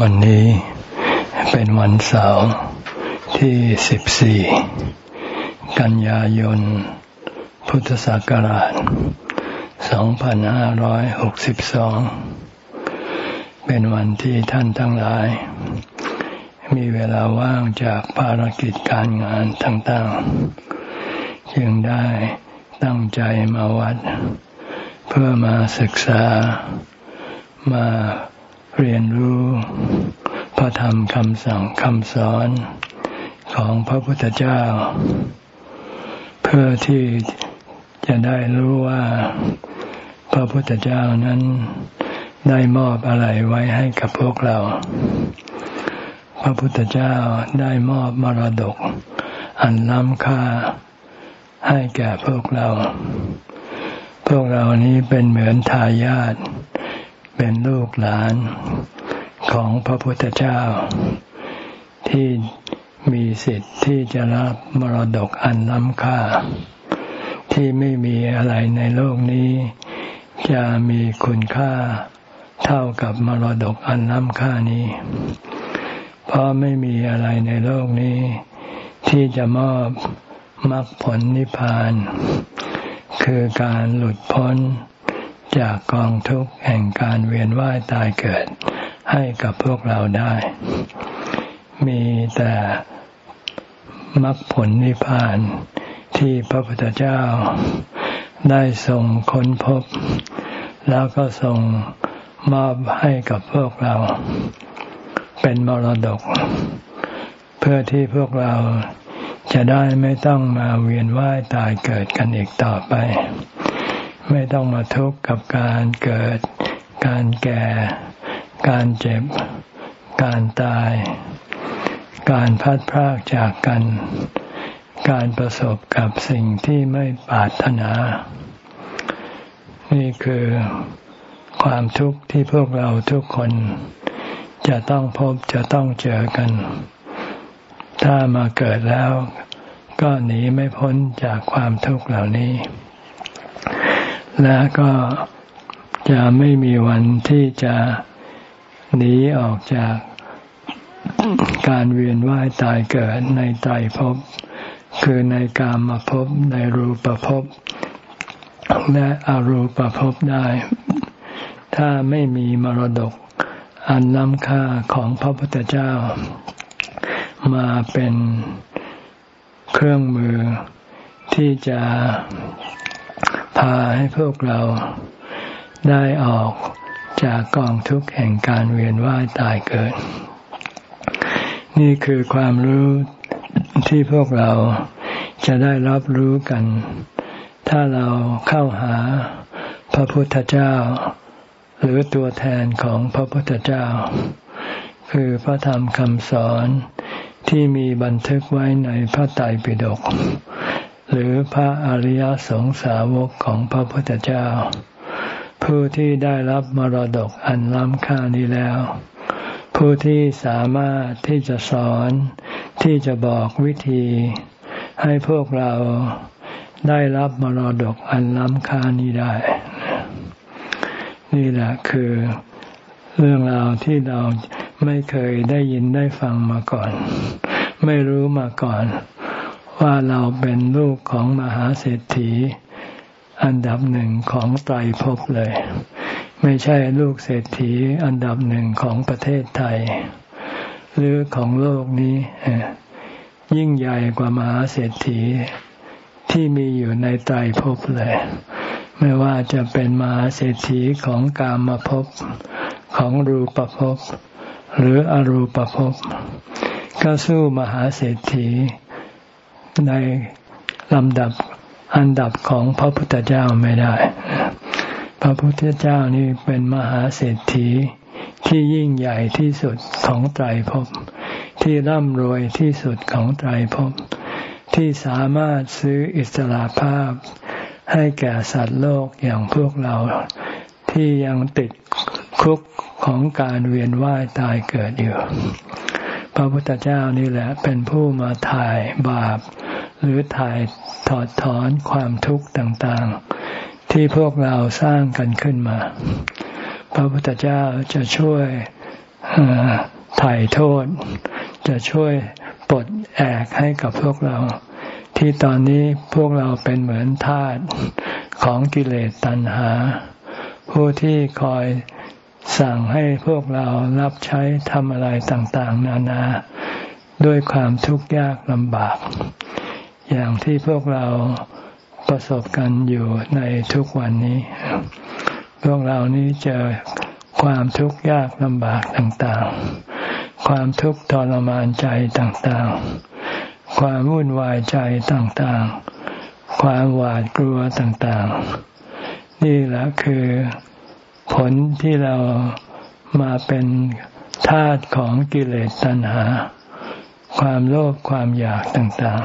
วันนี้เป็นวันเสาร์ที่ 14 กันยายน พุทธศักราช 2562 เป็นวันที่ท่านทั้งหลาย มีเวลาว่างจากภารกิจการงานต่างๆ จึงได้ตั้งใจมาวัด เพื่อมาศึกษามา เรียนรู้พระธรรมคำสั่งคำสอนของพระพุทธเจ้า เพื่อที่จะได้รู้ว่าพระพุทธเจ้านั้นได้มอบอะไรไว้ให้กับพวกเรา พระพุทธเจ้าได้มอบมรดก อันล้ำค่าให้แก่พวกเรา พวกเรานี้เป็นเหมือนทายาท เป็นลูกหลานของพระพุทธเจ้า ที่มีสิทธิ์ที่จะรับมรดกอันล้ำค่า ที่ไม่มีอะไรในโลกนี้ จะมีคุณค่าเท่ากับมรดกอันล้ำค่านี้ เพราะไม่มีอะไรในโลกนี้ ที่จะมอบมรรคผลนิพพาน คือการหลุดพ้น จากกองทุกข์แห่งการเวียนว่ายตายเกิด ให้กับพวกเราได้ มีแต่มรรคผลนิพพานที่พระพุทธเจ้าได้ทรงค้นพบ แล้วก็ทรงมอบให้กับพวกเรา เป็นมรดก เพื่อที่พวกเราจะได้ไม่ต้องมาเวียนว่ายตายเกิดกันอีกต่อไป ไม่ต้องมาทุกข์กับการเกิด การแก่ การเจ็บ การตาย การพัดพรากจากกัน การประสบกับสิ่งที่ไม่ปรารถนา นี่คือความทุกข์ที่พวกเราทุกคน จะต้องพบจะต้องเจอกัน ถ้ามาเกิดแล้ว ก็หนีไม่พ้นจากความทุกข์เหล่านี้ และก็จะไม่มีวันที่จะหนีออกจากการเวียนว่ายตายเกิดในไตรภพคือในกามมาภพในรูปภพและอรูปภพได้ ถ้าไม่มีมรดกอันล้ำค่าของพระพุทธเจ้า มาเป็นเครื่องมือที่จะ พาให้พวกเราได้ออกจากกองทุกข์แห่งการเวียนว่ายตายเกิด นี่คือความรู้ที่พวกเราจะได้รับรู้กัน ถ้าเราเข้าหาพระพุทธเจ้า หรือตัวแทนของพระพุทธเจ้า คือพระธรรมคำสอนที่มีบันทึกไว้ในพระไตรปิฎก หรือพระอริยสงสาวกของพระพุทธเจ้า ผู้ที่ได้รับมรดกอันล้ำค่านี้แล้ว ผู้ที่สามารถที่จะสอนที่จะบอกวิธี ให้พวกเราได้รับมรดกอันล้ำค่านี้ได้ นี่แหละคือเรื่องราวที่เราไม่เคยได้ยินได้ฟังมาก่อน ไม่รู้มาก่อน ว่าเราเป็นลูกของมหาเศรษฐี อันดับหนึ่งของไตรภพเลย ไม่ใช่ลูกเศรษฐีอันดับหนึ่งของประเทศไทย หรือของโลกนี้ ยิ่งใหญ่กว่ามหาเศรษฐีที่มีอยู่ในไตรภพเลย ไม่ว่าจะเป็นมหาเศรษฐีของกามภพของรูปภพหรืออรูปภพก็สู้มหาเศรษฐี ในลำดับอันดับของพระพุทธเจ้าไม่ได้ พระพุทธเจ้านี่เป็นมหาเศรษฐีที่ยิ่งใหญ่ที่สุดของไตรภพ ที่ร่ำรวยที่สุดของไตรภพ ที่สามารถซื้ออิสระภาพ ให้แก่สัตว์โลกอย่างพวกเรา ที่ยังติดคุกของการเวียนว่ายตายเกิดอยู่ พระพุทธเจ้านี่แหละเป็นผู้มาถ่ายบาป หรือถ่ายถอดถอนความทุกข์ต่างๆ ที่พวกเราสร้างกันขึ้นมา พระพุทธเจ้าจะช่วยถ่ายโทษ จะช่วยปลดแอกให้กับพวกเรา ที่ตอนนี้พวกเราเป็นเหมือนทาสของกิเลสตัณหา ผู้ที่คอยสั่งให้พวกเรารับใช้ทำอะไรต่างๆ นานา ด้วยความทุกข์ยากลำบาก อย่างที่พวกเราประสบกันอยู่ในทุกวันนี้ พวกเรานี้เจอความทุกข์ยากลำบากต่างๆ ความทุกข์ทรมานใจต่างๆ ความวุ่นวายใจต่างๆ ความหวาดกลัวต่างๆ นี่แหละคือผลที่เรามาเป็นทาสของกิเลสตัณหา ความโลภความอยากต่าง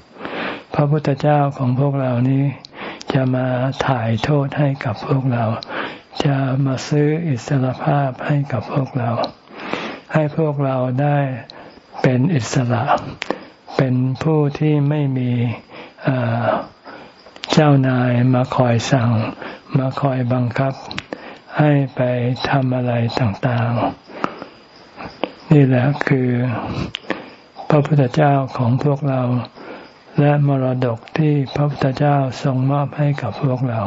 ๆ พระพุทธเจ้าของพวกเรานี้ จะมาถ่ายโทษให้กับพวกเรา จะมาซื้ออิสรภาพให้กับพวกเรา ให้พวกเราได้เป็นอิสระ เป็นผู้ที่ไม่มีเจ้านายมาคอยสั่ง มาคอยบังคับ ให้ไปทำอะไรต่างๆ นี่แหละคือ พระพุทธเจ้าของพวกเรา และมรดกที่พระพุทธเจ้าทรงมอบให้กับพวกเรา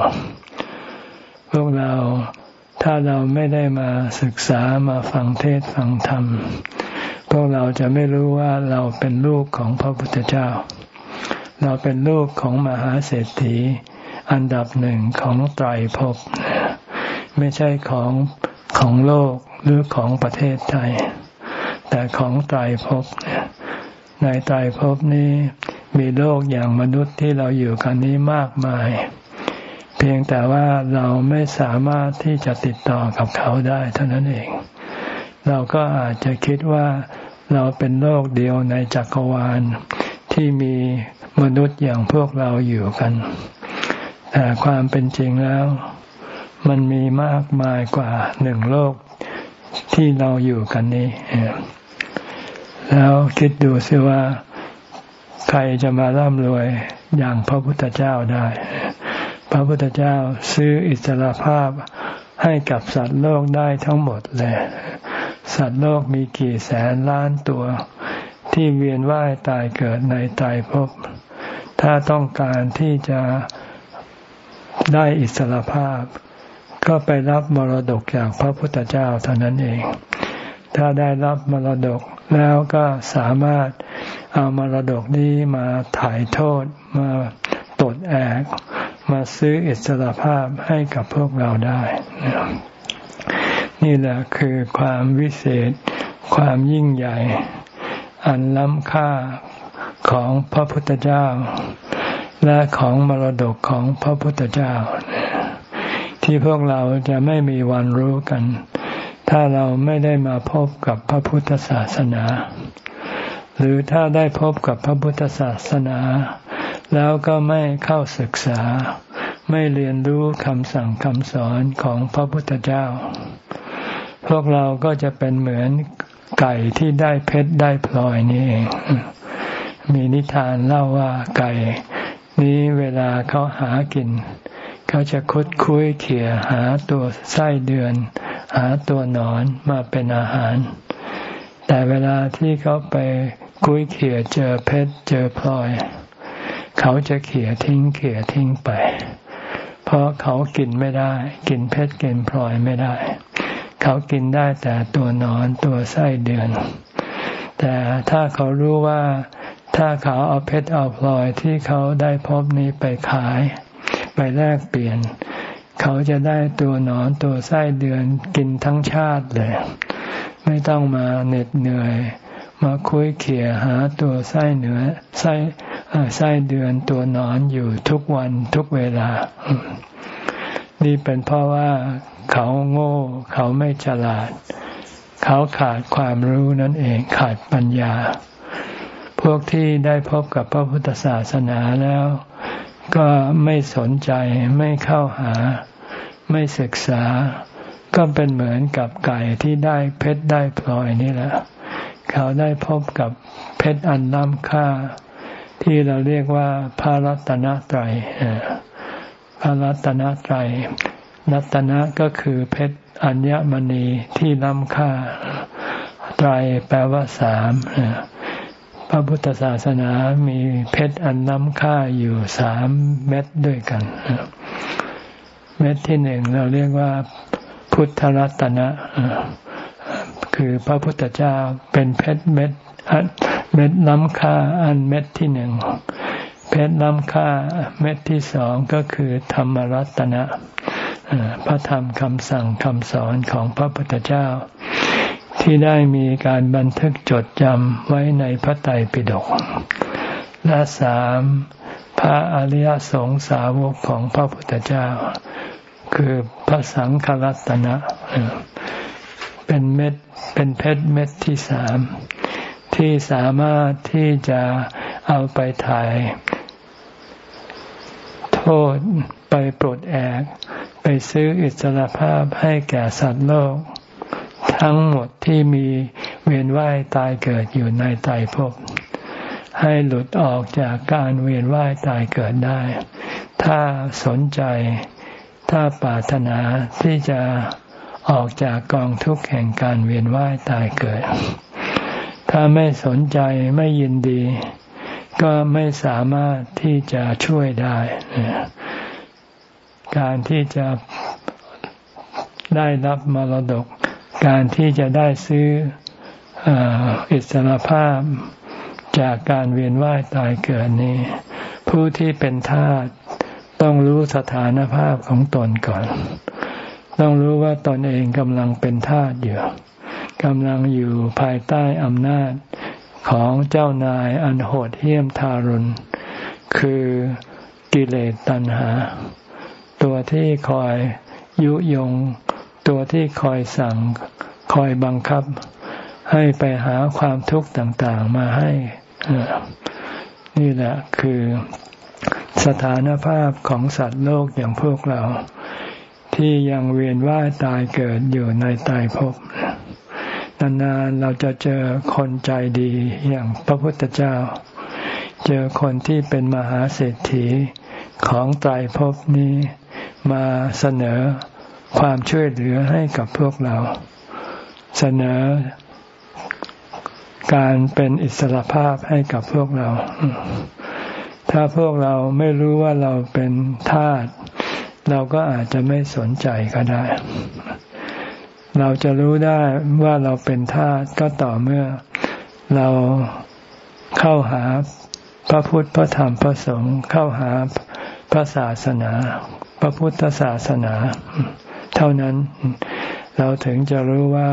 พวกเราถ้าเราไม่ได้มาศึกษามาฟังเทศฟังธรรม พวกเราจะไม่รู้ว่าเราเป็นลูกของพระพุทธเจ้า เราเป็นลูกของมหาเศรษฐี อันดับหนึ่งของไตรภพไม่ใช่ของของโลกหรือของประเทศไทย แต่ของไตรภพ ในไตรภพนี้มีโลกอย่างมนุษย์ที่เราอยู่กันนี้มากมาย เพียงแต่ว่าเราไม่สามารถที่จะติดต่อกับเขาได้เท่านั้นเอง เราก็อาจจะคิดว่าเราเป็นโลกเดียวในจักรวาลที่มีมนุษย์อย่างพวกเราอยู่กัน แต่ความเป็นจริงแล้ว มันมีมากมายกว่าหนึ่งโลกที่เราอยู่กันนี้ แล้วคิดดูซิว่าใครจะมาร่ำรวยอย่างพระพุทธเจ้าได้ พระพุทธเจ้าซื้ออิสรภาพให้กับสัตว์โลกได้ทั้งหมดเลย สัตว์โลกมีกี่แสนล้านตัวที่เวียนว่ายตายเกิดในตายภพ ถ้าต้องการที่จะได้อิสรภาพ ก็ไปรับมรดกจากพระพุทธเจ้าเท่านั้นเอง ถ้าได้รับมรดกแล้วก็สามารถเอามรดกนี้มาถ่ายโทษมาตดแอกมาซื้ออิสรภาพให้กับพวกเราได้นี่แหละคือความวิเศษ ความยิ่งใหญ่ อันล้ำค่าของพระพุทธเจ้า และของมรดกของพระพุทธเจ้า ที่พวกเราจะไม่มีวันรู้กัน ถ้าเราไม่ได้มาพบกับพระพุทธศาสนา หรือถ้าได้พบกับพระพุทธศาสนา แล้วก็ไม่เข้าศึกษา ไม่เรียนรู้คำสั่งคำสอนของพระพุทธเจ้า พวกเราก็จะเป็นเหมือนไก่ที่ได้เพชรได้พลอยนี่เอง มีนิทานเล่าว่าไก่ นี้เวลาเขาหากิน เขาจะคดคุยเขี่ยหาตัวไส้เดือน หาตัวหนอนมาเป็นอาหาร แต่เวลาที่เขาไปคุยเขี่ยเจอเพชรเจอพลอย เขาจะเขี่ยทิ้งเขี่ยทิ้งไป เพราะเขากินไม่ได้ กินเพชรกินพลอยไม่ได้ เขากินได้แต่ตัวหนอนตัวไส้เดือน แต่ถ้าเขารู้ว่าถ้าเขาเอาเพชรเอาพลอยที่เขาได้พบนี้ไปขาย ไปแลกเปลี่ยน เขาจะได้ตัวหนอนตัวไส้เดือนกินทั้งชาติเลย ไม่ต้องมาเหน็ดเหนื่อย มาคุยเขี่ยหาตัวไส้เนื้อไส้ไส้เดือนตัวหนอนอยู่ทุกวันทุกเวลา นี่เป็นเพราะว่าเขาโง่ เขาไม่ฉลาด เขาขาดความรู้นั่นเองขาดปัญญา พวกที่ได้พบกับพระพุทธศาสนาแล้ว ก็ไม่สนใจไม่เข้าหา ไม่ศึกษา ก็เป็นเหมือนกับไก่ที่ได้เพชรได้พลอยนี่แหละ เขาได้พบกับเพชรอันล้ำค่า ที่เราเรียกว่าพระรัตนตรัยพระรัตนตรัยนัตนะก็คือเพชรอัญมณีที่ล้ำค่า ไตรแปลว่าสามพระพุทธศาสนามีเพชรอันล้ำค่าอยู่สามเม็ดด้วยกัน เม็ดที่หนึ่งเราเรียกว่าพุทธรัตนะ คือพระพุทธเจ้าเป็นเพชรเม็ดเม็ดล้ำค่าอันเม็ดที่หนึ่งเพชรล้ำค่าเม็ดที่สองก็คือธรรมรัตนะพระธรรมคำสั่งคำสอนของพระพุทธเจ้า ที่ได้มีการบันทึกจดจำไว้ในพระไตรปิฎกและสาม พระอริยสงสาวกของพระพุทธเจ้า คือพระสังฆรัตนะ เป็นเม็ดเป็นเพชรเม็ดที่สาม ที่สามารถที่จะเอาไปถ่าย โทษไปปลดแอก ไปซื้ออิสรภาพให้แก่สัตว์โลก ทั้งหมดที่มีเวียนว่ายตายเกิดอยู่ในไตรภพ ให้หลุดออกจากการเวียนว่ายตายเกิดได้ ถ้าสนใจ ถ้าปรารถนาที่จะออกจากกองทุกข์แห่งการเวียนว่ายตายเกิด ถ้าไม่สนใจไม่ยินดี ก็ไม่สามารถที่จะช่วยได้ การที่จะได้รับมรดก การที่จะได้ซื้ออิสรภาพ จากการเวียนว่ายตายเกิดนี้ ผู้ที่เป็นทาสต้องรู้สถานภาพของตนก่อน ต้องรู้ว่าตนเองกำลังเป็นทาสอยู่กำลังอยู่ภายใต้อำนาจของเจ้านายอันโหดเหี้ยมทารุณ คือกิเลสตัณหา ตัวที่คอยยุยง ตัวที่คอยสั่ง คอยบังคับ ให้ไปหาความทุกข์ต่าง ๆ มาให้ นี่แหละคือสถานภาพของสัตว์โลกอย่างพวกเรา ที่ยังเวียนว่ายตายเกิดอยู่ในตายภพนานๆเราจะเจอคนใจดีอย่างพระพุทธเจ้า เจอคนที่เป็นมหาเศรษฐีของตายภพนี้มาเสนอความช่วยเหลือให้กับพวกเรา เสนอ การเป็นอิสระภาพให้กับพวกเรา ถ้าพวกเราไม่รู้ว่าเราเป็นทาสเราก็อาจจะไม่สนใจก็ได้ เราจะรู้ได้ว่าเราเป็นทาสก็ต่อเมื่อเราเข้าหาพระพุทธพระธรรมพระสงฆ์เข้าหาพระศาสนา พระพุทธศาสนา เท่านั้นเราถึงจะรู้ว่า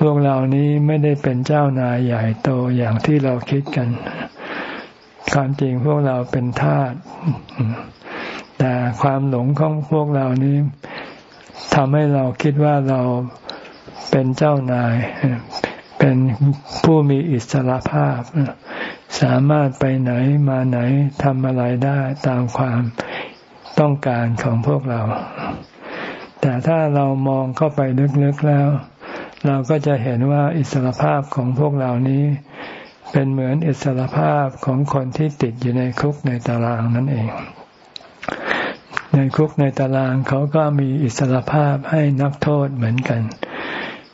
พวกเรานี้ไม่ได้เป็นเจ้านายใหญ่โตอย่างที่เราคิดกัน ความจริงพวกเราเป็นทาส แต่ความหลงของพวกเรานี้ทำให้เราคิดว่าเราเป็นเจ้านาย เป็นผู้มีอิสระภาพ สามารถไปไหนมาไหนทำอะไรได้ตามความต้องการของพวกเรา แต่ถ้าเรามองเข้าไปลึกๆแล้ว เราก็จะเห็นว่าอิสรภาพของพวกเรานี้ เป็นเหมือนอิสรภาพของคนที่ติดอยู่ในคุกในตารางนั่นเอง ในคุกในตารางเขาก็มีอิสรภาพให้นักโทษเหมือนกัน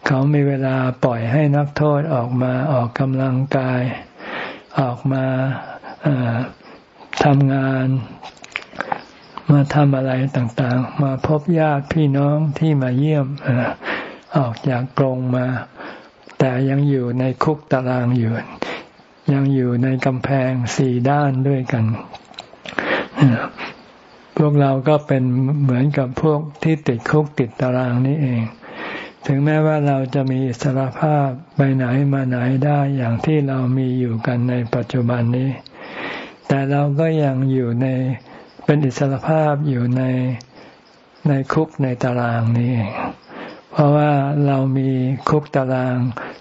เขามีเวลาปล่อยให้นักโทษออกมาออกกำลังกาย ออกมาทำงานมาทำอะไรต่างๆ มาพบญาติพี่น้องที่มาเยี่ยม ออกจากกรงมา แต่ยังอยู่ในคุกตารางอยู่ ยังอยู่ในกำแพงสี่ด้านด้วยกัน พวกเราก็เป็นเหมือนกับพวกที่ติดคุกติดตารางนี้เอง ถึงแม้ว่าเราจะมีอิสรภาพไปไหนมาไหนได้อย่างที่เรามีอยู่กันในปัจจุบันนี้ แต่เราก็ยังอยู่ในเป็นอิสรภาพอยู่ในในคุกในตารางนี้เอง เพราะว่าเรามีคุกตาราง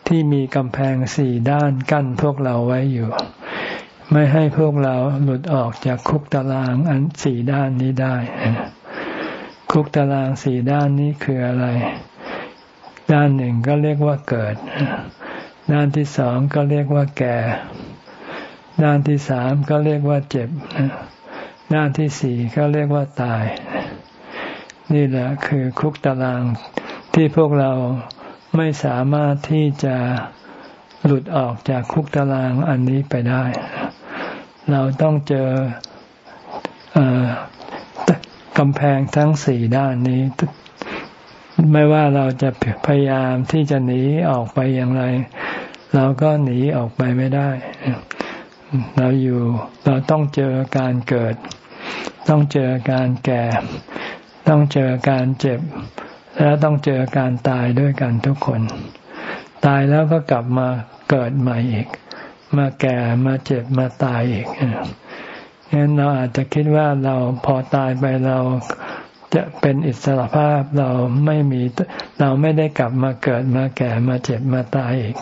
ที่มีกำแพงสี่ด้านกั้นพวกเราไว้อยู่ ไม่ให้พวกเราหลุดออกจากคุกตารางอันสี่ด้านนี้ได้ คุกตารางสี่ด้านนี้คืออะไร ด้านหนึ่งก็เรียกว่าเกิด ด้านที่สองก็เรียกว่าแก่ ด้านที่สามก็เรียกว่าเจ็บ ด้านที่สี่ก็เรียกว่าตาย นี่แหละคือคุกตาราง ที่พวกเราไม่สามารถที่จะหลุดออกจากคุกตารางอันนี้ไปได้ เราต้องเจอกำแพงทั้งสี่ด้านนี้ ไม่ว่าเราจะพยายามที่จะหนีออกไปอย่างไร เราก็หนีออกไปไม่ได้ เราอยู่เราต้องเจอการเกิด ต้องเจอการแก่ ต้องเจอการเจ็บ แล้วต้องเจอการตายด้วยกันทุกคน ตายแล้วก็กลับมาเกิดใหม่อีก มาแก่มาเจ็บมาตายอีกงั้นเราอาจจะคิดว่าเราพอตายไปเราจะเป็นอิสระภาพเราไม่มีเราไม่ได้กลับมาเกิดมาแก่มาเจ็บมาตายอีก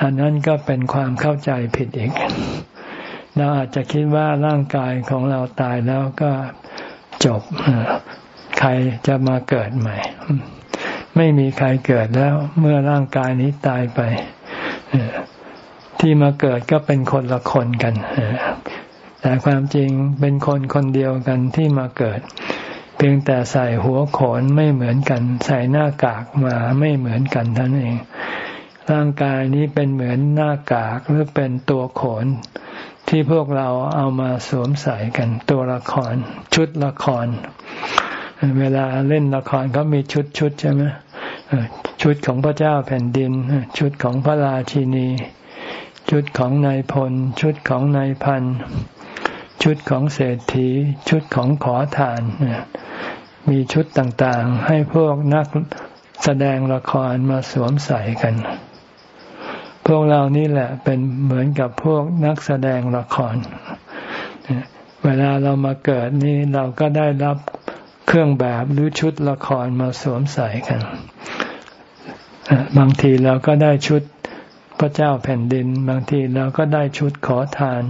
อันนั้นก็เป็นความเข้าใจผิดอีก เราอาจจะคิดว่าร่างกายของเราตายแล้วก็จบ ใครจะมาเกิดใหม่ ไม่มีใครเกิดแล้ว เมื่อร่างกายนี้ตายไปที่มาเกิดก็เป็นคนละคนกันแต่ความจริงเป็นคนคนเดียวกันที่มาเกิด เพียงแต่ใส่หัวโขนไม่เหมือนกัน ใส่หน้ากากมาไม่เหมือนกันท่านเอง ร่างกายนี้เป็นเหมือนหน้ากากหรือเป็นตัวโขน ที่พวกเราเอามาสวมใส่กันตัวละคร ชุดละคร เวลาเล่นละครเขามีชุดชุดใช่ไหมชุดของพระเจ้าแผ่นดิน ชุดของพระราชินี ชุดของนายพล ชุดของนายพัน ชุดของเศรษฐี ชุดของขอทาน มีชุดต่างๆ ให้พวกนักแสดงละครมาสวมใส่กัน พวกเรานี่แหละเป็นเหมือนกับพวกนักแสดงละคร เวลาเรามาเกิดนี่เราก็ได้รับ เครื่องแบบหรือชุดละครมาสวมใส่กัน บางทีเราก็ได้ชุดพระเจ้าแผ่นดิน บางทีเราก็ได้ชุดขอทาน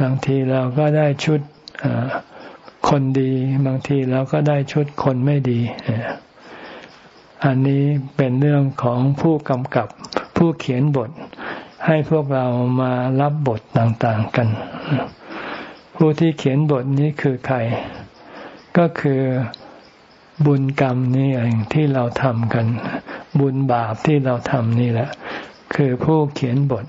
บางทีเราก็ได้ชุดคนดี บางทีเราก็ได้ชุดคนไม่ดี อันนี้เป็นเรื่องของผู้กำกับผู้เขียนบท ให้พวกเรามารับบทต่างๆกัน ผู้ที่เขียนบทนี้คือใคร ก็คือบุญกรรมนี่เองที่เราทำกัน บุญบาปที่เราทำนี่แหละ คือผู้เขียนบท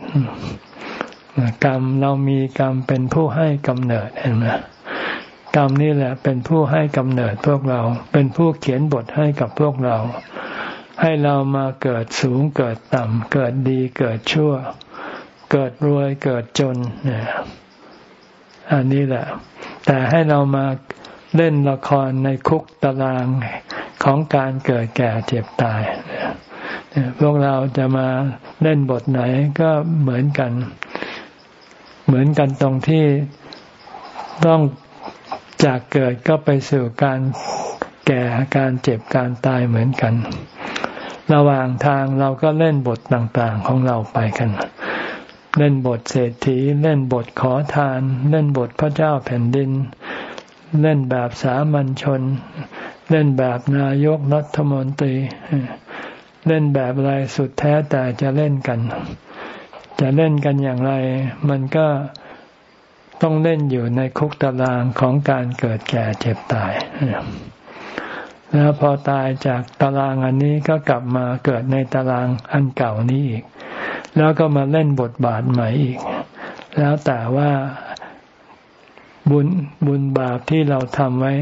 กรรมเรามีกรรมเป็นผู้ให้กำเนิดเห็นไหมกรรมนี่แหละ เป็นผู้ให้กำเนิดพวกเรา เป็นผู้เขียนบทให้กับพวกเรา ให้เรามาเกิดสูงเกิดต่ำเกิดดีเกิดชั่ว เกิดรวยเกิดจนเนี่ยอันนี้แหละ แต่ให้เรามา เล่นละครในคุกตารางของการเกิดแก่เจ็บตาย พวกเราจะมาเล่นบทไหนก็เหมือนกัน เหมือนกันตรงที่ต้องจากเกิดก็ไปสู่การแก่การเจ็บการตายเหมือนกัน ระหว่างทางเราก็เล่นบทต่างๆของเราไปกัน เล่นบทเศรษฐี เล่นบทขอทาน เล่นบทพระเจ้าแผ่นดิน เล่นแบบสามัญชน เล่นแบบนายกรัฐมนตรี เล่นแบบอะไรสุดแท้แต่จะเล่นกัน จะเล่นกันอย่างไร มันก็ต้องเล่นอยู่ในคุกตารางของการเกิดแก่เจ็บตายแล้วพอตายจากตารางอันนี้ก็กลับมาเกิดในตารางอันเก่านี้อีก แล้วก็มาเล่นบทบาทใหม่อีก แล้วแต่ว่า บุญบุญบาปที่เราทำไว้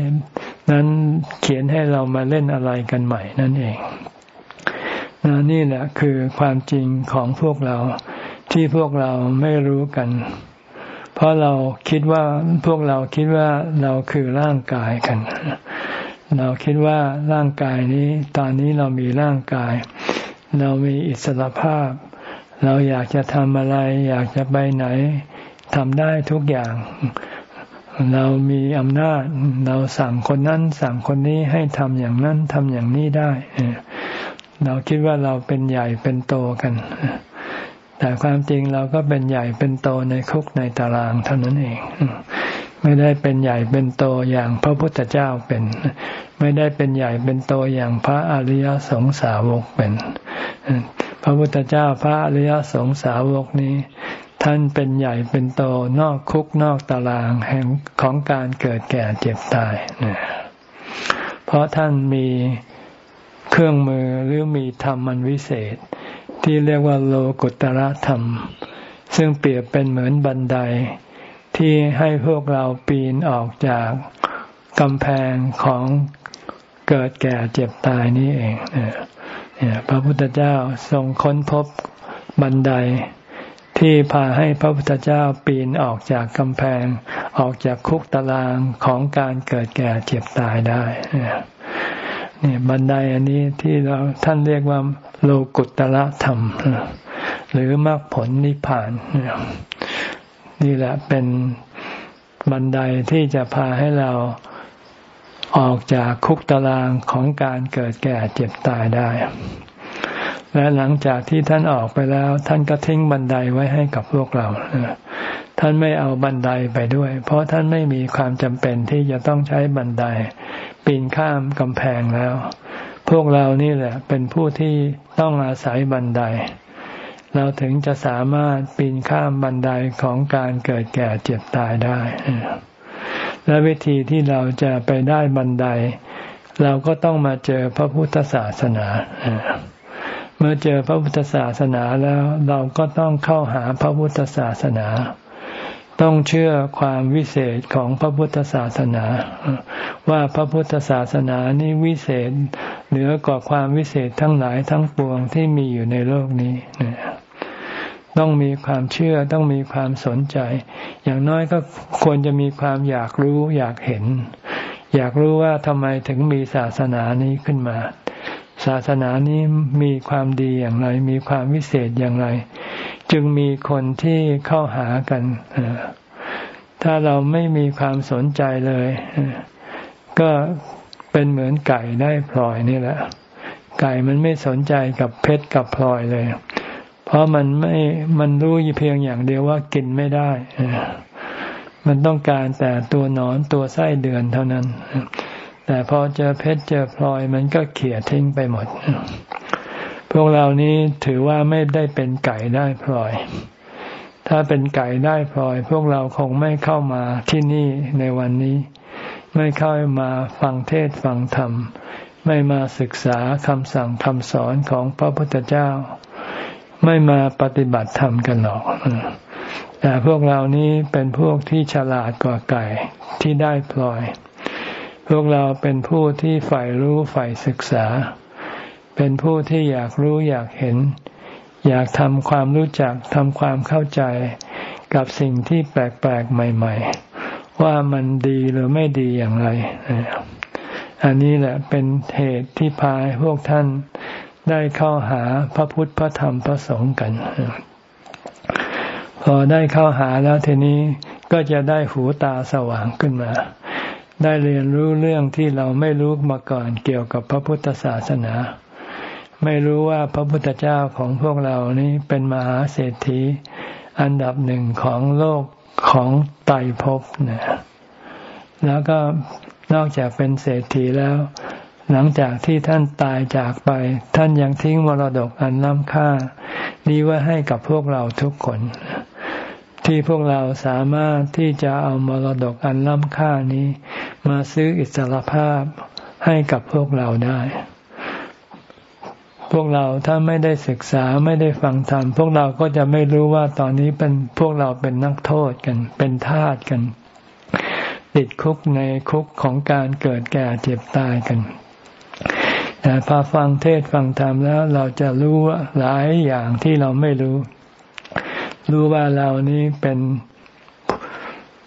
นั้นเขียนให้เรามาเล่นอะไรกันใหม่นั่นเองนนี่แหละคือความจริงของพวกเราที่พวกเราไม่รู้กัน เพราะเราคิดว่าพวกเราคิดว่าเราคือร่างกายกัน เราคิดว่าร่างกายนี้ ตอนนี้เรามีร่างกาย เรามีอิสระภาพ เราอยากจะทำอะไร อยากจะไปไหนทำได้ทุกอย่าง เรามีอำนาจ เราสั่งคนนั้นสั่งคนนี้ให้ทำอย่างนั้นทำอย่างนี้ได้ เราคิดว่าเราเป็นใหญ่เป็นโตกัน แต่ความจริงเราก็เป็นใหญ่เป็นโตในคุกในตารางเท่านั้นเอง ไม่ได้เป็นใหญ่เป็นโตอย่างพระพุทธเจ้าเป็น ไม่ได้เป็นใหญ่เป็นโตอย่างพระอริยสงสาวกเป็น พระพุทธเจ้าพระอริยสงสาวกนี้ ท่านเป็นใหญ่เป็นโตนอกคุกนอกตารางแห่งของการเกิดแก่เจ็บตายเพราะท่านมีเครื่องมือหรือมีธรรมมันวิเศษ ที่เรียกว่าโลกุตระธรรม ซึ่งเปรียบเป็นเหมือนบันได ที่ให้พวกเราปีนออกจากกำแพงของเกิดแก่เจ็บตายนี้เองเนี่ยพระพุทธเจ้าทรงค้นพบบันได ที่พาให้พระพุทธเจ้าปีนออกจากกำแพง ออกจากคุกตารางของการเกิดแก่เจ็บตายได้นี่บันไดอันนี้ที่เราท่านเรียกว่าโลกุตละธรรม หรือมรรคผลนิพพาน นี่แหละเป็นบันไดที่จะพาให้เราออกจากคุกตารางของการเกิดแก่เจ็บตายได้ และหลังจากที่ท่านออกไปแล้ว ท่านก็ทิ้งบันไดไว้ให้กับพวกเราท่านไม่เอาบันไดไปด้วย เพราะท่านไม่มีความจำเป็นที่จะต้องใช้บันได ปีนข้ามกำแพงแล้ว พวกเรานี่แหละ เป็นผู้ที่ต้องอาศัยบันได เราถึงจะสามารถปีนข้ามบันไดของการเกิดแก่เจ็บตายได้ และวิธีที่เราจะไปได้บันได เราก็ต้องมาเจอพระพุทธศาสนา เมื่อเจอพระพุทธศาสนาแล้วเราก็ต้องเข้าหาพระพุทธศาสนา ต้องเชื่อความวิเศษของพระพุทธศาสนา ว่าพระพุทธศาสนานี้วิเศษเหนือกว่าความวิเศษทั้งหลายทั้งปวงที่มีอยู่ในโลกนี้ต้องมีความเชื่อต้องมีความสนใจ อย่างน้อยก็ควรจะมีความอยากรู้อยากเห็น อยากรู้ว่าทำไมถึงมีศาสนานี้ขึ้นมา ศาสนานี้มีความดีอย่างไร มีความวิเศษอย่างไร จึงมีคนที่เข้าหากัน ถ้าเราไม่มีความสนใจเลย ก็เป็นเหมือนไก่ได้พลอยนี่แหละ ไก่มันไม่สนใจกับเพชรกับพลอยเลย เพราะมันไม่ มันรู้เพียงอย่างเดียวว่ากินไม่ได้ มันต้องการแต่ตัวหนอนตัวไส้เดือนเท่านั้น แต่พอเจอเพชรเจอพลอยมันก็เขี่ยทิ้งไปหมด พวกเรานี้ถือว่าไม่ได้เป็นไก่ได้พลอย ถ้าเป็นไก่ได้พลอย พวกเราคงไม่เข้ามาที่นี่ในวันนี้ ไม่เข้ามาฟังเทศฟังธรรม ไม่มาศึกษาคำสั่งคำสอนของพระพุทธเจ้า ไม่มาปฏิบัติธรรมกันหรอกแต่พวกเรานี้เป็นพวกที่ฉลาดกว่าไก่ที่ได้พลอย พวกเราเป็นผู้ที่ใฝ่รู้ใฝ่ศึกษา เป็นผู้ที่อยากรู้อยากเห็น อยากทำความรู้จักทำความเข้าใจกับสิ่งที่แปลกๆใหม่ ๆ ว่ามันดีหรือไม่ดีอย่างไร อันนี้แหละเป็นเหตุที่พาพวกท่านได้เข้าหาพระพุทธพระธรรมพระสงฆ์กัน พอได้เข้าหาแล้วทีนี้ก็จะได้หูตาสว่างขึ้นมา ได้เรียนรู้เรื่องที่เราไม่รู้มาก่อนเกี่ยวกับพระพุทธศาสนา ไม่รู้ว่าพระพุทธเจ้าของพวกเรานี้เป็นมหาเศรษฐี อันดับหนึ่งของโลกของไตรภพนี่ยแล้วก็นอกจากเป็นเศรษฐีแล้ว หลังจากที่ท่านตายจากไป ท่านยังทิ้งมรดกอันล้ำค่า นี้ไว้ให้กับพวกเราทุกคน ที่พวกเราสามารถที่จะเอามรดกอันล้ำค่านี้ มาซื้ออิสรภาพให้กับพวกเราได้ พวกเราถ้าไม่ได้ศึกษาไม่ได้ฟังธรรมพวกเราก็จะไม่รู้ว่าตอนนี้เป็นพวกเราเป็นนักโทษกัน เป็นทาสกัน ติดคุกในคุกของการเกิดแก่เจ็บตายกันแต่พอฟังเทศฟังธรรมแล้วเราจะรู้หลายอย่างที่เราไม่รู้ รู้ว่าเรานี้เป็น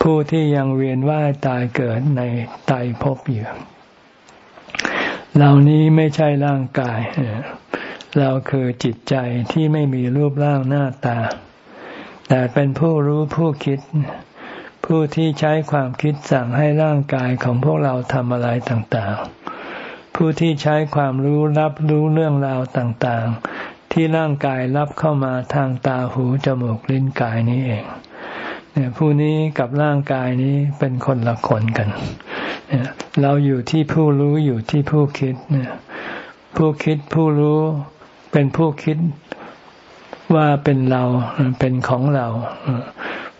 ผู้ที่ยังเวียนว่ายตายเกิดในตายภพอยู่เหล่านี้ไม่ใช่ร่างกาย เราคือจิตใจที่ไม่มีรูปร่างหน้าตา แต่เป็นผู้รู้ผู้คิด ผู้ที่ใช้ความคิดสั่งให้ร่างกายของพวกเราทำอะไรต่างๆ ผู้ที่ใช้ความรู้รับรู้เรื่องราวต่างๆ ที่ร่างกายรับเข้ามาทางตาหูจมูกลิ้นกายนี้เองเนี่ยผู้นี้กับร่างกายนี้เป็นคนละคนกันเนี่ยเราอยู่ที่ผู้รู้อยู่ที่ผู้คิดเนี่ยผู้คิดผู้รู้เป็นผู้คิดว่าเป็นเราเป็นของเรา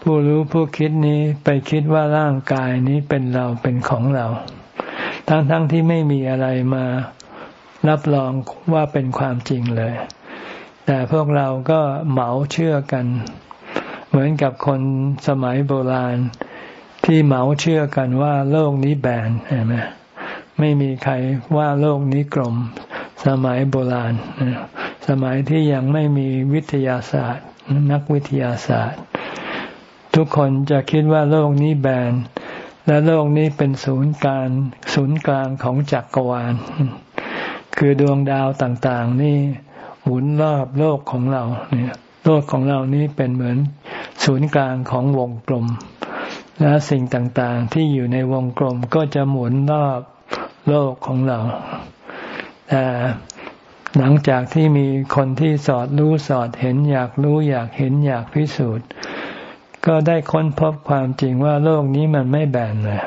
ผู้รู้ผู้คิดนี้ไปคิดว่าร่างกายนี้เป็นเราเป็นของเรา ทั้งๆทที่ไม่มีอะไรมารับรองว่าเป็นความจริงเลย แต่พวกเราก็เหมาเชื่อกัน เหมือนกับคนสมัยโบราณ ที่เหมาเชื่อกันว่าโลกนี้แบนเห็นไหมไม่มีใครว่าโลกนี้กลม สมัยโบราณ สมัยที่ยังไม่มีวิทยาศาสตร์ นักวิทยาศาสตร์ ทุกคนจะคิดว่าโลกนี้แบนและโลกนี้เป็นศูนย์กลางศูนย์กลางของจักรวาล คือดวงดาวต่าง ๆ นี่ หมุนรอบโลกของเราเนี่ยโลกของเรานี้เป็นเหมือนศูนย์กลางของวงกลม และสิ่งต่างๆที่อยู่ในวงกลมก็จะหมุนรอบโลกของเราแต่หลังจากที่มีคนที่สอดรู้สอดเห็นอยากรู้อยากเห็นอยากพิสูจน์ ก็ได้ค้นพบความจริงว่าโลกนี้มันไม่แบนเลย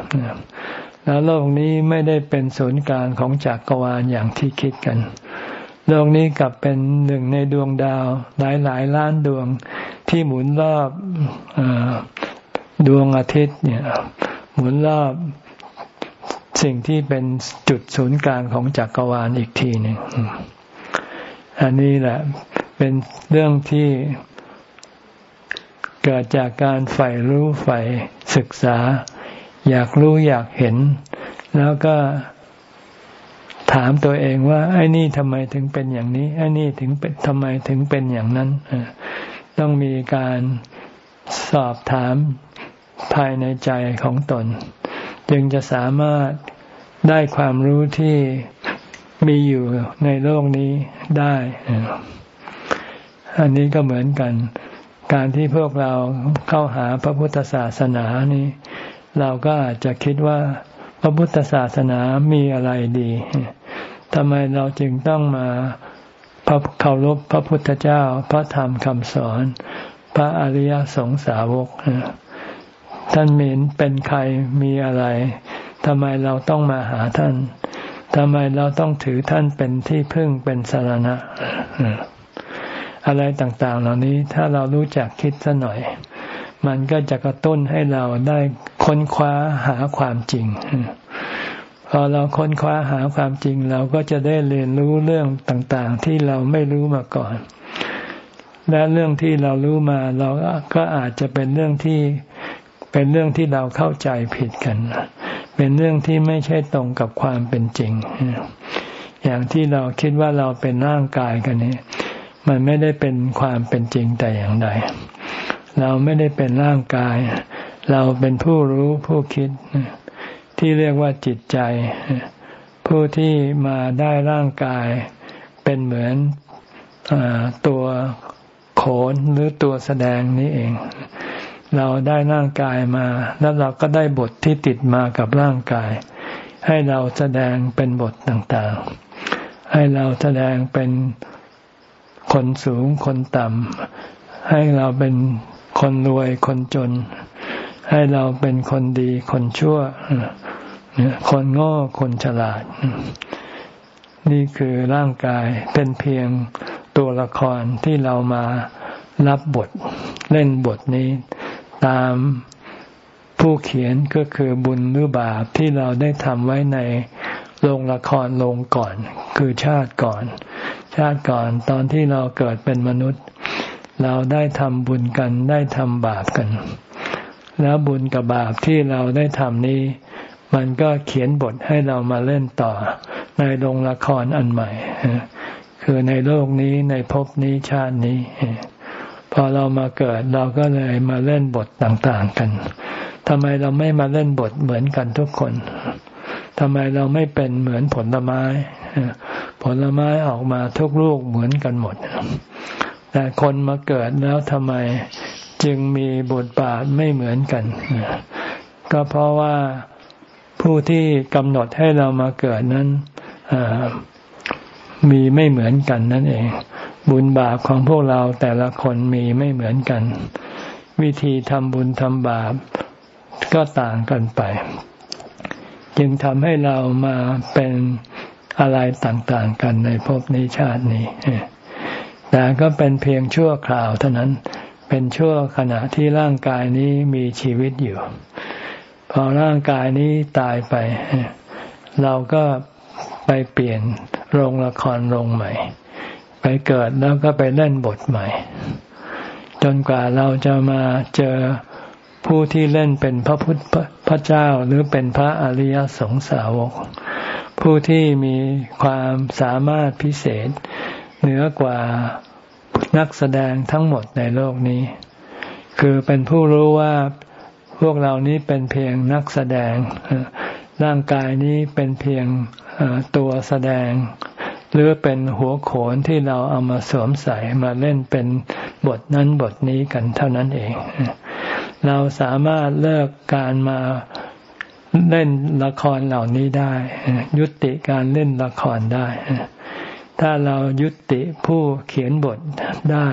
แล้วโลกนี้ไม่ได้เป็นศูนย์กลางของจักรวาลอย่างที่คิดกัน โลกนี้กลับเป็นหนึ่งในดวงดาวหลายหลายล้านดวงที่หมุนรอบอดวงอาทิตย์เนี่ย หมุนรอบสิ่งที่เป็นจุดศูนย์กลางของจักรวาลอีกทีหนึ่งอันนี้แหละเป็นเรื่องที่เกิดจากการใฝ่รู้ใฝ่ศึกษา อยากรู้อยากเห็น แล้วก็ ถามตัวเองว่า ไอ้นี่ทำไมถึงเป็นอย่างนี้ ไอ้นี่ถึงเป็นทำไมถึงเป็นอย่างนั้นต้องมีการสอบถามภายในใจของตน จึงจะสามารถได้ความรู้ที่มีอยู่ในโลกนี้ได้ อันนี้ก็เหมือนกัน การที่พวกเราเข้าหาพระพุทธศาสนานี้ เราก็อาจจะคิดว่าพระพุทธศาสนามีอะไรดี ทำไมเราจึงต้องมาพระเคารพพระพุทธเจ้า พระธรรมคำสอน พระอริยสงสาวก ท่านมีเป็นใครมีอะไรทำไมเราต้องมาหาท่านทำไมเราต้องถือท่านเป็นที่พึ่งเป็นสารณะ อะไรต่างๆ เหล่านี้ถ้าเรารู้จักคิดซะหน่อย มันก็จะกระตุ้นให้เราได้ค้นคว้าหาความจริง พอเราค้นคว้าหาความจริงเราก็จะได้เรียนรู้เรื่องต่างๆ ที่เราไม่รู้มาก่อน และเรื่องที่เรารู้มาเราก็อาจจะเป็นเรื่องที่เป็นเรื่องที่เราเข้าใจผิดกัน เป็นเรื่องที่ไม่ใช่ตรงกับความเป็นจริง อย่างที่เราคิดว่าเราเป็นร่างกายกันนี้มันไม่ได้เป็นความเป็นจริงแต่อย่างใด เราไม่ได้เป็นร่างกาย เราเป็นผู้รู้ผู้คิด ที่เรียกว่าจิตใจ ผู้ที่มาได้ร่างกายเป็นเหมือนอตัวโขนหรือตัวแสดงนี้เอง เราได้ร่างกายมา แล้วเราก็ได้บทที่ติดมากับร่างกาย ให้เราแสดงเป็นบทต่างๆ ให้เราแสดงเป็นคนสูงคนต่ำให้เราเป็นคนรวยคนจน ให้เราเป็นคนดีคนชั่ว คนโง่คนฉลาด นี่คือร่างกายเป็นเพียงตัวละครที่เรามารับบทเล่นบทนี้ ตามผู้เขียนก็คือบุญหรือบาปที่เราได้ทำไว้ในโรงละครลงก่อน คือชาติก่อน ชาติก่อนตอนที่เราเกิดเป็นมนุษย์ เราได้ทำบุญกันได้ทำบาปกัน แล้วบุญกับบาปที่เราได้ทำนี้ มันก็เขียนบทให้เรามาเล่นต่อ ในโรงละครอันใหม่ คือในโลกนี้ในภพนี้ชาตินี้ พอเรามาเกิดเราก็เลยมาเล่นบทต่างๆกันทำไมเราไม่มาเล่นบทเหมือนกันทุกคนทำไมเราไม่เป็นเหมือนผลไม้ ผลไม้ออกมาทุกลูกเหมือนกันหมด แต่คนมาเกิดแล้วทำไม จึงมีบทบาทไม่เหมือนกัน ก็เพราะว่าผู้ที่กำหนดให้เรามาเกิดนั้นมีไม่เหมือนกันนั่นเอง บุญบาปของพวกเราแต่ละคนมีไม่เหมือนกัน วิธีทำบุญทำบาปก็ต่างกันไป จึงทำให้เรามาเป็นอะไรต่างๆกันในภพนี้ชาตินี้ แต่ก็เป็นเพียงชั่วคราวเท่านั้น เป็นชั่วขณะที่ร่างกายนี้มีชีวิตอยู่ พอร่างกายนี้ตายไป เราก็ไปเปลี่ยนโรงละครโรงใหม่ ไปเกิดแล้วก็ไปเล่นบทใหม่ จนกว่าเราจะมาเจอผู้ที่เล่นเป็นพระพุทธพระเจ้าหรือเป็นพระอริยสงสาวก ผู้ที่มีความสามารถพิเศษ เหนือกว่า นักแสดงทั้งหมดในโลกนี้ คือเป็นผู้รู้ว่าพวกเรานี้เป็นเพียงนักแสดง ร่างกายนี้เป็นเพียงตัวแสดง หรือเป็นหัวโขนที่เราเอามาสวมใส่มาเล่นเป็นบทนั้นบทนี้กันเท่านั้นเอง เราสามารถเลิกการมาเล่นละครเหล่านี้ได้ ยุติการเล่นละครได้ ถ้าเรายุติผู้เขียนบทได้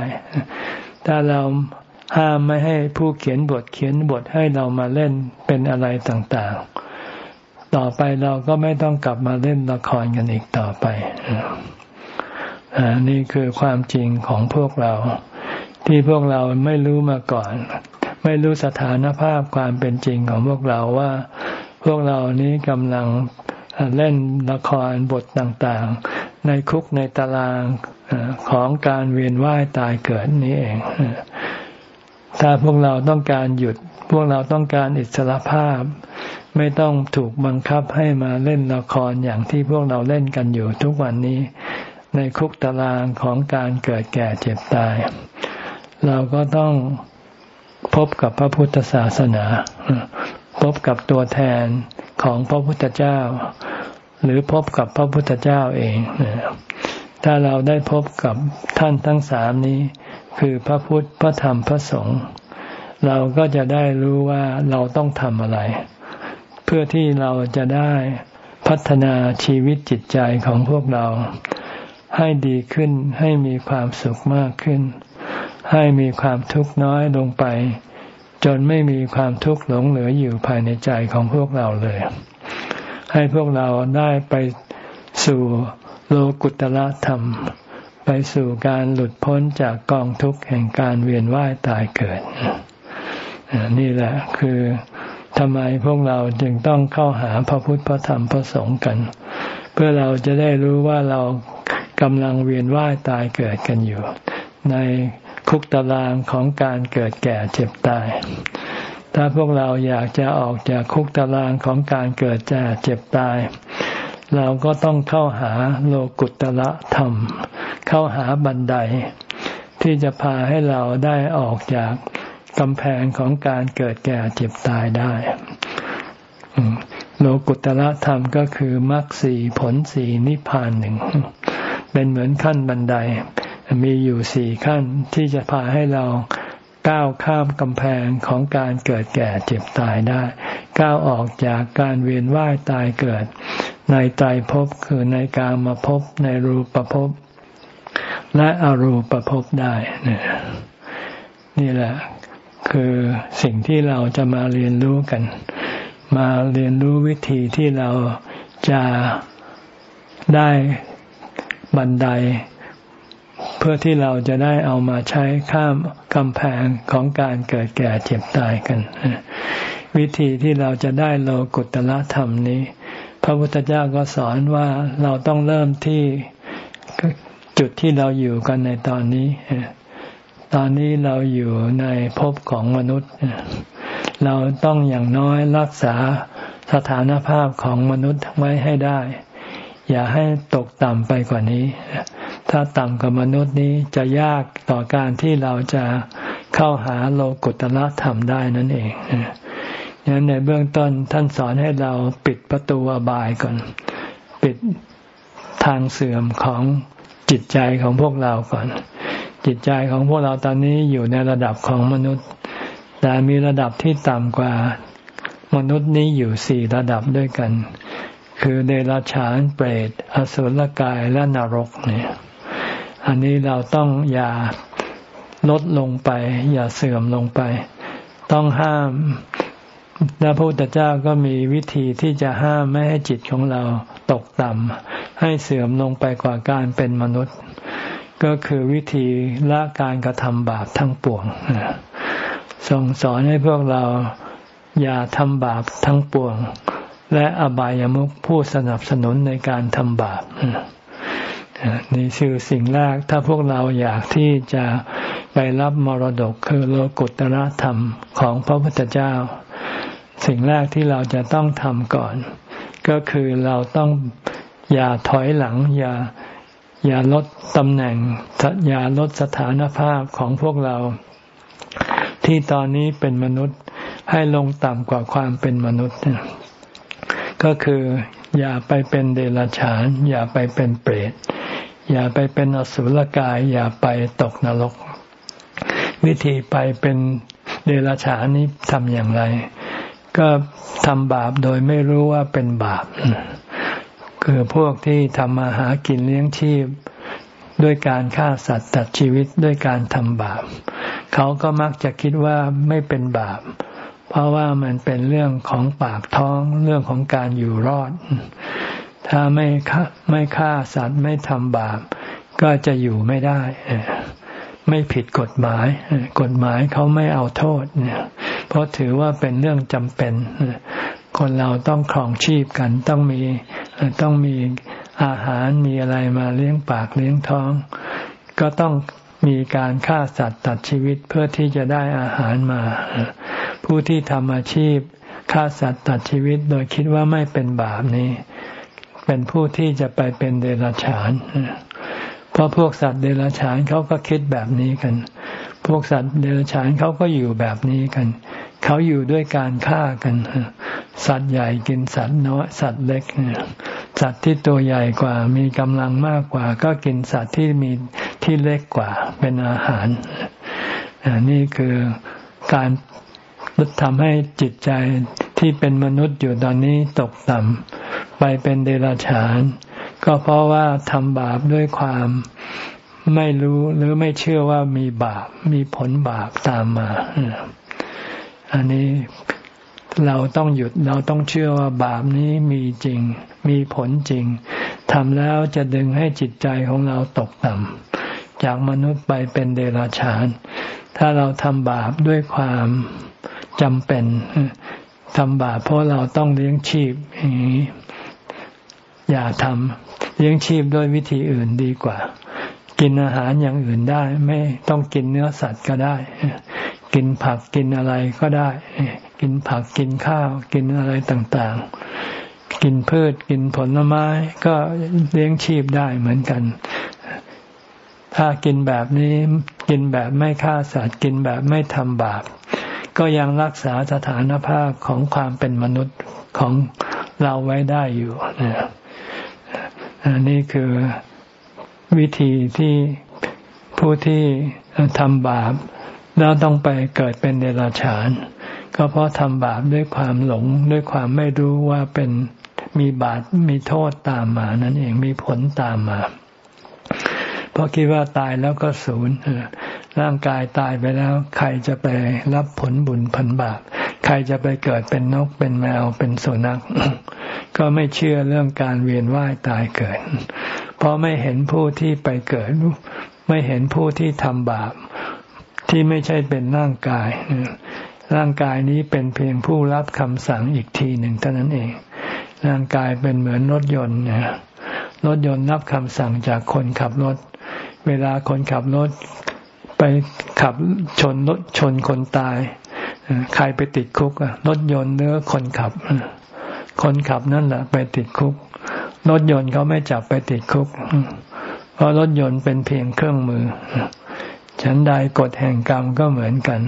ถ้าเราห้ามไม่ให้ผู้เขียนบทเขียนบทให้เรามาเล่นเป็นอะไรต่างๆ ต่อไปเราก็ไม่ต้องกลับมาเล่นละครกันอีกต่อไปนี่คือความจริงของพวกเรา ที่พวกเราไม่รู้มาก่อน ไม่รู้สถานภาพความเป็นจริงของพวกเราว่า พวกเรานี้กำลังเล่นละครบทต่างๆ ในคุกในตารางของการเวียนว่ายตายเกิดนี้เอง ถ้าพวกเราต้องการหยุด พวกเราต้องการอิสรภาพ ไม่ต้องถูกบังคับให้มาเล่นละครอย่างที่พวกเราเล่นกันอยู่ทุกวันนี้ ในคุกตารางของการเกิดแก่เจ็บตาย เราก็ต้องพบกับพระพุทธศาสนา พบกับตัวแทนของพระพุทธเจ้า หรือพบกับพระพุทธเจ้าเอง ถ้าเราได้พบกับท่านทั้งสามนี้ คือพระพุทธพระธรรมพระสงฆ์เราก็จะได้รู้ว่าเราต้องทำอะไร เพื่อที่เราจะได้พัฒนาชีวิตจิตใจของพวกเรา ให้ดีขึ้นให้มีความสุขมากขึ้น ให้มีความทุกข์น้อยลงไป จนไม่มีความทุกข์หลงเหลืออยู่ภายในใจของพวกเราเลย ให้พวกเราได้ไปสู่โลกุตละธรรม ไปสู่การหลุดพ้นจากกองทุกข์แห่งการเวียนว่ายตายเกิด นี่แหละคือทำไมพวกเราจึงต้องเข้าหาพระพุทธพระธรรมพระสงฆ์กัน เพื่อเราจะได้รู้ว่าเรากำลังเวียนว่ายตายเกิดกันอยู่ ในคุกตารางของการเกิดแก่เจ็บตาย ถ้าพวกเราอยากจะออกจากคุกตารางของการเกิดแก่เจ็บตาย เราก็ต้องเข้าหาโลกุตละธรรม เข้าหาบันได ที่จะพาให้เราได้ออกจากกำแพงของการเกิดแก่เจ็บตายได้ โลกุตละธรรมก็คือมรรคสีผลสีนิพพานหนึ่ง เป็นเหมือนขั้นบันได มีอยู่สี่ขั้นที่จะพาให้เรา ก้าวข้ามกำแพงของการเกิดแก่เจ็บตายได้ ก้าวออกจากการเวียนว่ายตายเกิด ในใจภพคือในกามาภพในรูปภพและอรูปภพได้นี่นี่แหละ คือสิ่งที่เราจะมาเรียนรู้กัน มาเรียนรู้วิธีที่เราจะได้บันได เพื่อที่เราจะได้เอามาใช้ข้ามกำแพงของการเกิดแก่เจ็บตายกัน วิธีที่เราจะได้โลกุตละธรรมนี้ พระพุทธเจ้าก็สอนว่าเราต้องเริ่มที่จุดที่เราอยู่กันในตอนนี้ ตอนนี้เราอยู่ในภพของมนุษย์ เราต้องอย่างน้อยรักษาสถานภาพของมนุษย์ไว้ให้ได้ อย่าให้ตกต่ำไปกว่านี้ ถ้าต่ำกว่ามนุษย์นี้จะยากต่อการที่เราจะเข้าหาโลกุตละธรรมได้นั่นเองดังนั้นในเบื้องต้นท่านสอนให้เราปิดประตูอบายก่อน ปิดทางเสื่อมของจิตใจของพวกเราก่อน จิตใจของพวกเราตอนนี้อยู่ในระดับของมนุษย์ แต่มีระดับที่ต่ำกว่ามนุษย์นี้อยู่สี่ระดับด้วยกัน คือเดรัจฉานเปรต อสุรกายและนรกเนี่ย อันนี้เราต้องอย่าลดลงไป อย่าเสื่อมลงไป ต้องห้ามพระพุทธเจ้าก็มีวิธีที่จะห้ามไม่ให้จิตของเราตกต่ำให้เสื่อมลงไปกว่าการเป็นมนุษย์ ก็คือวิธีละการกระทำบาปทั้งปวงส่งสอนให้พวกเราอย่าทำบาปทั้งปวง และอบายามุขผู้สนับสนุนในการทำบาป นี่คือสิ่งแรกถ้าพวกเราอยากที่จะไปรับมรดกคือโลกุตระธรรมของพระพุทธเจ้า สิ่งแรกที่เราจะต้องทำก่อน ก็คือเราต้องอย่าถอยหลัง อย่าอย่าลดตำแหน่ง อย่าลดสถานภาพของพวกเรา ที่ตอนนี้เป็นมนุษย์ให้ลงต่ำกว่าความเป็นมนุษย์ ก็คืออย่าไปเป็นเดรัจฉาน อย่าไปเป็นเปรต อย่าไปเป็นอสุรกาย อย่าไปตกนรก วิธีไปเป็นเดรัจฉานี้ทำอย่างไร ก็ทำบาปโดยไม่รู้ว่าเป็นบาป คือพวกที่ทำมาหากินเลี้ยงชีพ ด้วยการฆ่าสัตว์ตัดชีวิตด้วยการทำบาป เขาก็มักจะคิดว่าไม่เป็นบาป เพราะว่ามันเป็นเรื่องของปากท้องเรื่องของการอยู่รอด ถ้าไม่ฆ่าไม่ฆ่าสัตว์ไม่ทำบาป ก็จะอยู่ไม่ได้ ไม่ผิดกฎหมาย กฎหมายเขาไม่เอาโทษเนี่ยเพราะถือว่าเป็นเรื่องจำเป็น คนเราต้องครองชีพกัน ต้องมีต้องมีอาหารมีอะไรมาเลี้ยงปากเลี้ยงท้อง ก็ต้องมีการฆ่าสัตว์ตัดชีวิตเพื่อที่จะได้อาหารมา ผู้ที่ทำอาชีพฆ่าสัตว์ตัดชีวิตโดยคิดว่าไม่เป็นบาปนี้ เป็นผู้ที่จะไปเป็นเดรัจฉาน เพราะพวกสัตว์เดรัจฉานเขาก็คิดแบบนี้กัน พวกสัตว์เดรัจฉานเขาก็อยู่แบบนี้กัน เขาอยู่ด้วยการฆ่ากัน สัตว์ใหญ่กินสัตว์น้อยสัตว์เล็ก สัตว์ที่ตัวใหญ่กว่า มีกำลังมากกว่า ก็กินสัตว์ที่มีที่เล็กกว่า เป็นอาหาร นี่คือการทำให้จิตใจ ที่เป็นมนุษย์อยู่ตอนนี้ตกต่ำไปเป็นเดรัจฉาน ก็เพราะว่าทำบาปด้วยความไม่รู้หรือไม่เชื่อว่ามีบาปมีผลบาปตามมา อันนี้เราต้องหยุดเราต้องเชื่อว่าบาปนี้มีจริง มีผลจริงทำแล้วจะดึงให้จิตใจของเราตกต่ำจากมนุษย์ไปเป็นเดรัจฉาน ถ้าเราทำบาปด้วยความจำเป็น ทำบาปเพราะเราต้องเลี้ยงชีพอย่าทำเลี้ยงชีพด้วยวิธีอื่นดีกว่า กินอาหารอย่างอื่นได้ ไม่ต้องกินเนื้อสัตว์ก็ได้ กินผักกินอะไรก็ได้ กินผักกินข้าว กินอะไรต่างๆ กินพืชกินผลไม้ก็เลี้ยงชีพได้เหมือนกันถ้ากินแบบนี้กินแบบไม่ฆ่าสัตว์กินแบบไม่ทำบาป ก็ยังรักษาสถานภาพของความเป็นมนุษย์ของเราไว้ได้อยู่นะอันนี้คือวิธีที่ผู้ที่ทำบาปแล้วต้องไปเกิดเป็นเดรัจฉาน ก็เพราะทำบาปด้วยความหลงด้วยความไม่รู้ว่าเป็นมีบาปมีโทษตามมานั่นเองมีผลตามมา เพราะคิดว่าตายแล้วก็ศูนย์ ร่างกายตายไปแล้ว ใครจะไปรับผลบุญผลบาปใครจะไปเกิดเป็นนกเป็นแมวเป็นสุนัข ก็ไม่เชื่อเรื่องการเวียนว่ายตายเกิด เพราะไม่เห็นผู้ที่ไปเกิด ไม่เห็นผู้ที่ทำบาป ที่ไม่ใช่เป็นร่างกาย ร่างกายนี้เป็นเพียงผู้รับคำสั่งอีกทีหนึ่งเท่านั้นเอง ร่างกายเป็นเหมือนรถยนต์นะรถยนต์รับคำสั่งจากคนขับรถ เวลาคนขับรถ ไปขับชนรถชนคนตาย ใครไปติดคุกรถยนต์หรือคนขับ คนขับนั่นแหละไปติดคุก รถยนต์เขาไม่จับไปติดคุก เพราะรถยนต์เป็นเพียงเครื่องมือ ฉันใดกฎแห่งกรรมก็เหมือนกัน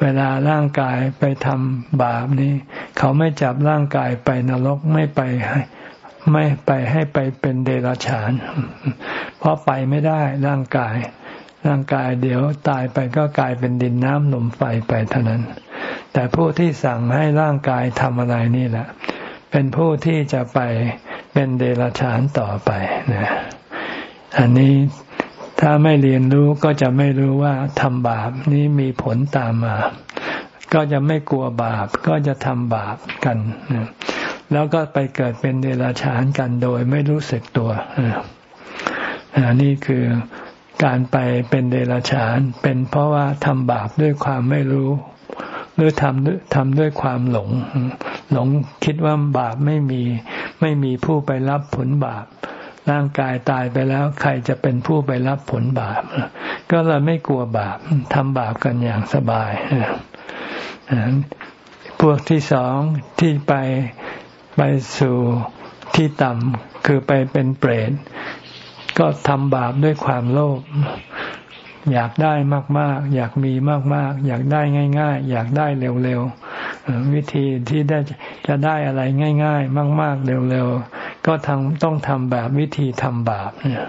เวลาร่างกายไปทำบาปนี้ เขาไม่จับร่างกายไปนรกไม่ไปให้ไม่ไปให้ไปเป็นเดรัจฉาน เพราะไปไม่ได้ร่างกาย ร่างกายเดี๋ยวตายไปก็กลายเป็นดินน้ำลมไฟไปเท่านั้น แต่ผู้ที่สั่งให้ร่างกายทำอะไรนี่แหละ เป็นผู้ที่จะไปเป็นเดรัจฉานต่อไปนะอันนี้ถ้าไม่เรียนรู้ก็จะไม่รู้ว่าทำบาปนี้มีผลตามมา ก็จะไม่กลัวบาปก็จะทำบาปกัน แล้วก็ไปเกิดเป็นเดรัจฉานกันโดยไม่รู้สึกตัวอันนี้คือ การไปเป็นเดรัจฉาน เป็นเพราะว่าทำบาปด้วยความไม่รู้ หรือทำทำด้วยความหลง หลงคิดว่าบาปไม่มี ไม่มีผู้ไปรับผลบาป ร่างกายตายไปแล้วใครจะเป็นผู้ไปรับผลบาป ก็เลยไม่กลัวบาปทำบาปกันอย่างสบายพวกที่สองที่ไปไปสู่ที่ต่ำคือไปเป็นเปรต ก็ทำบาปด้วยความโลภอยากได้มาก ๆ อยากมีมาก ๆ อยากได้ง่าย ๆ อยากได้เร็วๆวิธีที่ได้จะได้อะไรง่าย ๆ มาก ๆ เร็วๆก็ทำต้องทำแบบวิธีทำบาปเนี่ย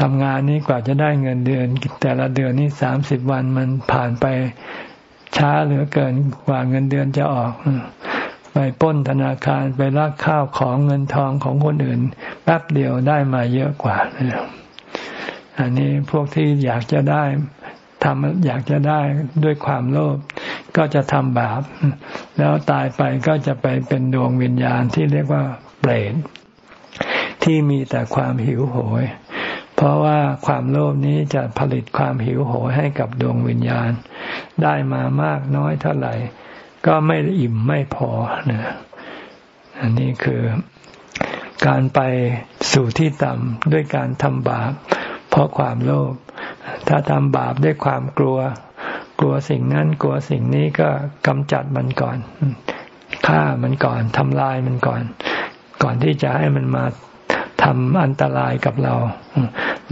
ทำงานนี้กว่าจะได้เงินเดือน แต่ละเดือนนี้สามสิบวันมันผ่านไปช้าเหลือเกินกว่าเงินเดือนจะออก ไปป้นธนาคารไปลักข้าวของเงินทองของคนอื่น แป๊บเดียวได้มาเยอะกว่าอันนี้พวกที่อยากจะได้ทำอยากจะได้ด้วยความโลภก็จะทำบาป แล้วตายไปก็จะไปเป็นดวงวิญญาณที่เรียกว่าเปรตที่มีแต่ความหิวโหย เพราะว่าความโลภนี้จะผลิตความหิวโหยให้กับดวงวิญญาณ ได้มามากน้อยเท่าไหร่ ก็ไม่อิ่มไม่พอนะอันนี้คือ การไปสู่ที่ต่ำด้วยการทำบาป เพราะความโลภถ้าทำบาปด้วยความกลัว กลัวสิ่งนั้นกลัวสิ่งนี้ก็กำจัดมันก่อนฆ่ามันก่อนทำลายมันก่อน ก่อนที่จะให้มันมาทำอันตรายกับเรา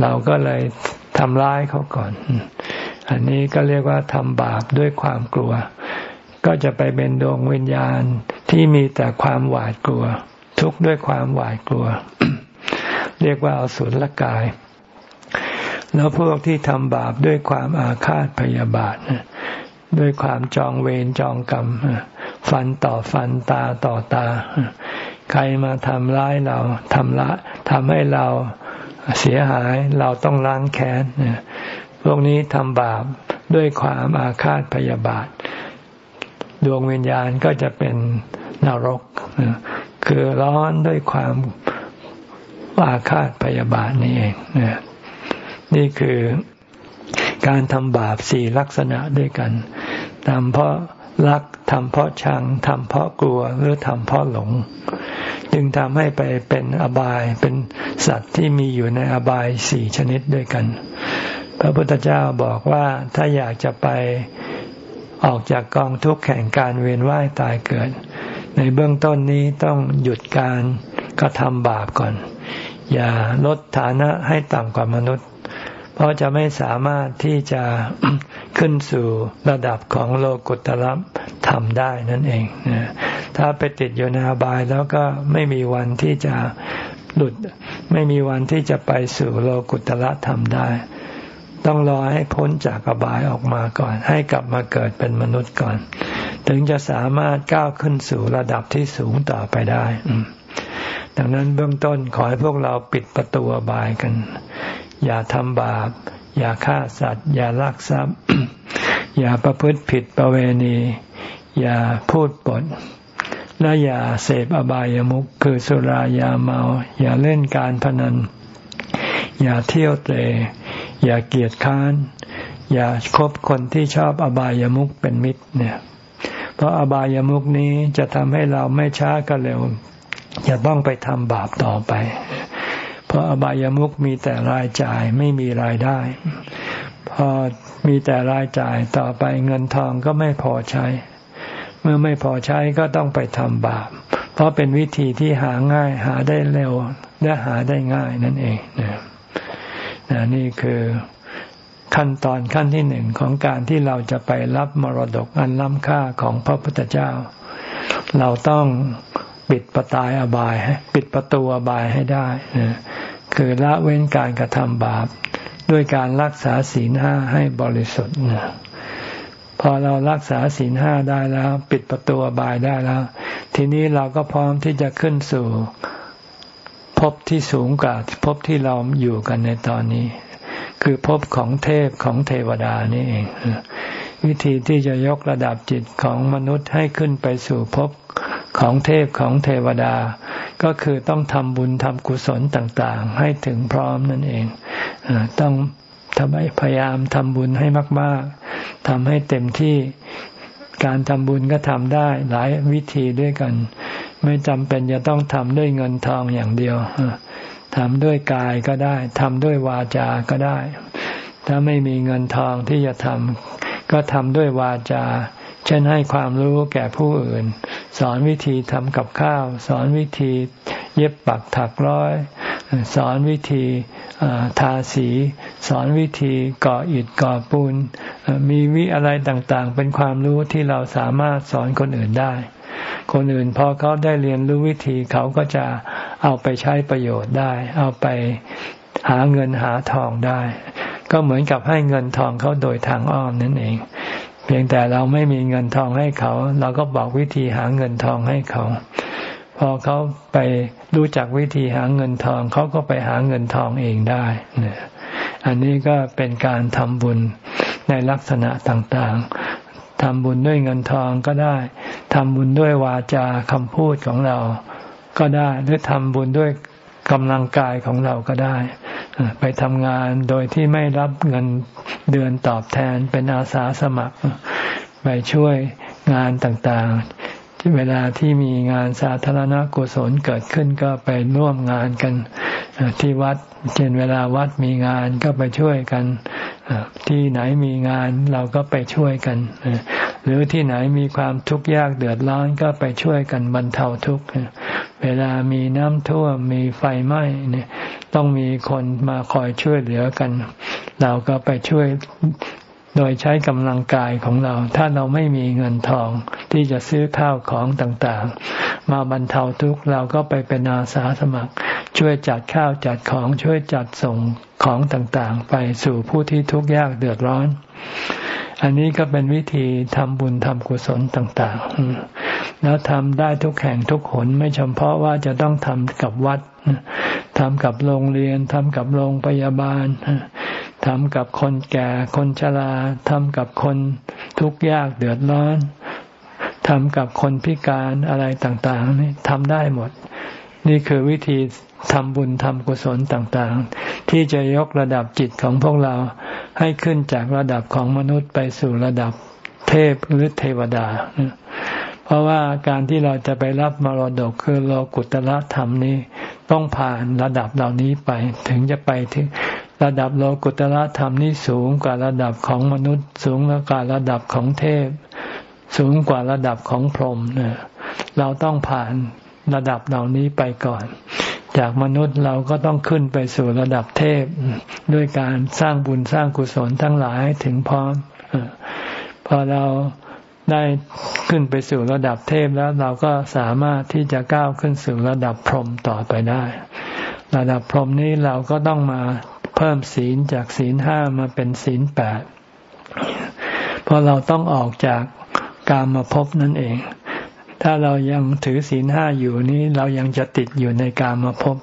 เราก็เลยทำร้ายเขาก่อน อันนี้ก็เรียกว่าทำบาปด้วยความกลัว ก็จะไปเป็นดวงวิญญาณที่มีแต่ความหวาดกลัว ทุกข์ด้วยความหวาดกลัว เรียกว่าเอาสุลกาย แล้วพวกที่ทำบาปด้วยความอาฆาตพยาบาทด้วยความจองเวรจองกรรมฟันต่อฟันตาต่อตา ใครมาทำร้ายเราทำละทำให้เราเสียหายเราต้องล้างแค้นพวกนี้ทำบาปด้วยความอาฆาตพยาบาท ดวงวิญญาณก็จะเป็นนรก คือร้อนด้วยความอาฆาตพยาบาทนี่เองนี่คือการทำบาปสี่ลักษณะด้วยกันทำเพราะรักทำเพราะชังทำเพราะกลัวหรือทำเพราะหลง จึงทำให้ไปเป็นอบายเป็นสัตว์ที่มีอยู่ในอบายสี่ชนิดด้วยกัน พระพุทธเจ้าบอกว่าถ้าอยากจะไปออกจากกองทุกข์แห่งการเวียนว่ายตายเกิด ในเบื้องต้นนี้ต้องหยุดการกระทำบาปก่อน อย่าลดฐานะให้ต่ำกว่ามนุษย์ เพราะจะไม่สามารถที่จะขึ้นสู่ระดับของโลกุตระธรรมได้นั่นเองถ้าไปติดอยู่ในอบายแล้วก็ไม่มีวันที่จะหลุดไม่มีวันที่จะไปสู่โลกุตระธรรมได้ ต้องรอให้พ้นจากอบายออกมาก่อน ให้กลับมาเกิดเป็นมนุษย์ก่อน ถึงจะสามารถก้าวขึ้นสู่ระดับที่สูงต่อไปได้ ดังนั้นเบื้องต้นขอให้พวกเราปิดประตูบายกัน อย่าทำบาป อย่าฆ่าสัตว์ อย่าลักทรัพย์ อย่าประพฤติผิดประเวณี อย่าพูดปด และอย่าเสพอบายามุขคือสุรายาเมา อย่าเล่นการพนัน อย่าเที่ยวเตะอย่าเกียจค้าน อย่าคบคนที่ชอบอบายามุขเป็นมิตรเนี่ย เพราะอบายามุขนี้จะทำให้เราไม่ช้าก็เร็วจะต้องไปทำบาปต่อไป เพราะอบายามุขมีแต่รายจ่ายไม่มีรายได้ พอมีแต่รายจ่ายต่อไปเงินทองก็ไม่พอใช้ เมื่อไม่พอใช้ก็ต้องไปทำบาป เพราะเป็นวิธีที่หาง่ายหาได้เร็วและหาได้ง่ายนั่นเองนะนี่คือ ขั้นตอนขั้นที่หนึ่งของการที่เราจะไปรับมรดกอันล้ำค่าของพระพุทธเจ้า เราต้องปิดประตายอบาย ปิดประตูอบายให้ได้คือละเว้นการกระทำบาป ด้วยการรักษาศีลห้าให้บริสุทธิ์พอเรารักษาศีลห้าได้แล้ว ปิดประตูอบายได้แล้ว ทีนี้เราก็พร้อมที่จะขึ้นสู่ภพที่สูงกว่าภพที่เราอยู่กันในตอนนี้ คือภพของเทพของเทวดานี่เอง วิธีที่จะยกระดับจิตของมนุษย์ให้ขึ้นไปสู่ภพของเทพของเทวดา ก็คือต้องทำบุญทำกุศลต่างๆ ให้ถึงพร้อมนั่นเองต้องทำให้พยายามทำบุญให้มาก ๆทำให้เต็มที่การทำบุญก็ทำได้หลายวิธีด้วยกัน ไม่จำเป็นจะต้องทำด้วยเงินทองอย่างเดียว ทำด้วยกายก็ได้ทำด้วยวาจาก็ได้ ถ้าไม่มีเงินทองที่จะทำก็ทำด้วยวาจา เช่นให้ความรู้แก่ผู้อื่น สอนวิธีทำกับข้าว สอนวิธีเย็บปักถักร้อย สอนวิธีทาสี สอนวิธีก่ออิฐก่อปูน มีวิอะไรต่างๆ เป็นความรู้ที่เราสามารถสอนคนอื่นได้ คนอื่นพอเขาได้เรียนรู้วิธีเขาก็จะ เอาไปใช้ประโยชน์ได้ เอาไปหาเงินหาทองได้ ก็เหมือนกับให้เงินทองเขาโดยทางอ้อมนั่นเอง เพียงแต่เราไม่มีเงินทองให้เขา เราก็บอกวิธีหาเงินทองให้เขา พอเขาไปรู้จักวิธีหาเงินทองเขาก็ไปหาเงินทองเองได้เนี่ยอันนี้ก็เป็นการทำบุญในลักษณะต่างๆทำบุญด้วยเงินทองก็ได้ทำบุญด้วยวาจาคำพูดของเรา ก็ได้หรือทำบุญด้วยกำลังกายของเราก็ได้ ไปทำงานโดยที่ไม่รับเงินเดือนตอบแทนเป็นอาสาสมัคร ไปช่วยงานต่าง ๆเวลาที่มีงานสาธารณกุศลเกิดขึ้นก็ไปร่วมงานกันที่วัดเช่นเวลาวัดมีงานก็ไปช่วยกันที่ไหนมีงานเราก็ไปช่วยกันหรือที่ไหนมีความทุกข์ยากเดือดร้อนก็ไปช่วยกันบรรเทาทุกข์เวลามีน้ำท่วมมีไฟไหม้เนี่ยต้องมีคนมาคอยช่วยเหลือกัน เราก็ไปช่วย โดยใช้กำลังกายของเรา ถ้าเราไม่มีเงินทองที่จะซื้อข้าวของต่างๆ มาบรรเทาทุกข์เราก็ไปเป็นอาสาสมัคร ช่วยจัดข้าวจัดของช่วยจัดส่งของต่างๆ ไปสู่ผู้ที่ทุกข์ยากเดือดร้อน อันนี้ก็เป็นวิธีทำบุญทำกุศลต่างๆ แล้วทำได้ทุกแห่งทุกหนไม่เฉพาะว่าจะต้องทำกับวัดทำกับโรงเรียนทำกับโรงพยาบาล ทำกับคนแก่คนชราทำกับคนทุกข์ยากเดือดร้อนทำกับคนพิการอะไรต่าง ๆ นี่ทำได้หมด นี่คือวิธีทำบุญทำกุศลต่างๆ ที่จะยกระดับจิตของพวกเราให้ขึ้นจากระดับของมนุษย์ไปสู่ระดับเทพหรือเทวดา เพราะว่าการที่เราจะไปรับมรดกคือโลกุตละธรรมนี้ ต้องผ่านระดับเหล่านี้ไปถึงจะไปถึง ระดับโลกุตละธรรมนี่สูงกว่าระดับของมนุษย์ สูงกว่าระดับของเทพ สูงกว่าระดับของพรหมเนี่ยเราต้องผ่านระดับเหล่านี้ไปก่อน จากมนุษย์เราก็ต้องขึ้นไปสู่ระดับเทพ ด้วยการสร้างบุญสร้างกุศลทั้งหลายถึงพร้อมพอเราได้ขึ้นไปสู่ระดับเทพแล้วเราก็สามารถที่จะก้าวขึ้นสู่ระดับพรหมต่อไปได้ ระดับพรหมนี้เราก็ต้องมา เพิ่มศีลจากศีลห้ามาเป็นศีลแปดเพราะเราต้องออกจากกามมาพบนั่นเอง ถ้าเรายังถือศีลห้าอยู่นี้เรายังจะติดอยู่ในกามมาพบ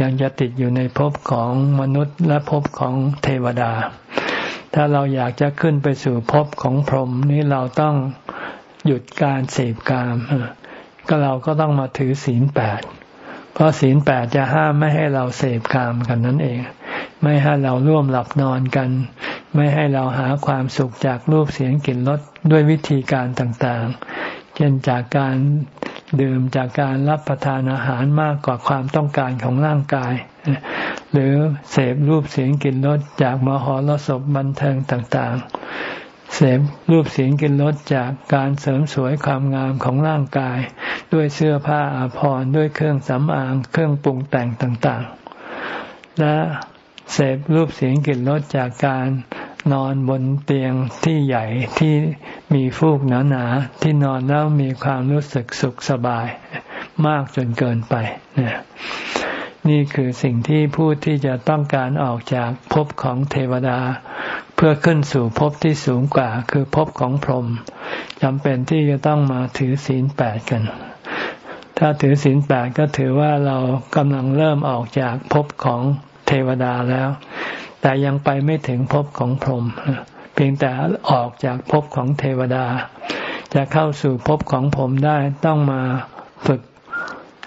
ยังจะติดอยู่ในภพของมนุษย์และภพของเทวดา ถ้าเราอยากจะขึ้นไปสู่ภพของพรหมนี้เราต้องหยุดการเสพกาม ก็เราก็ต้องมาถือศีลแปด เพราะศีลแปดจะห้ามไม่ให้เราเสพกามกันนั่นเอง ไม่ให้เราร่วมหลับนอนกัน ไม่ให้เราหาความสุขจากรูปเสียงกลิ่นรสด้วยวิธีการต่างๆ เช่นจากการดื่มจากการรับประทานอาหารมากกว่าความต้องการของร่างกาย หรือเสพรูปเสียงกลิ่นรสจากมหรสพบันเทิงต่างๆ เสพรูปเสียงกลิ่นรสจากการเสริมสวยความงามของร่างกาย ด้วยเสื้อผ้าอาภรณ์ด้วยเครื่องสำอางเครื่องปรุงแต่งต่างๆ และ เสพรูปเสียงกลิ่นรสจากการนอนบนเตียงที่ใหญ่ที่มีฟูกหนาๆที่นอนแล้วมีความรู้สึกสุขสบายมากจนเกินไปนี่นี่คือสิ่งที่ผู้ที่จะต้องการออกจากภพของเทวดา เพื่อขึ้นสู่ภพที่สูงกว่าคือภพของพรหมจำเป็นที่จะต้องมาถือศีลแปดกัน ถ้าถือศีลแปดก็ถือว่าเรากำลังเริ่มออกจากภพของ เทวดาแล้ว แต่ยังไปไม่ถึงภพของพรหมเพียงแต่ออกจากภพของเทวดา จะเข้าสู่ภพของผมได้ต้องมาฝึก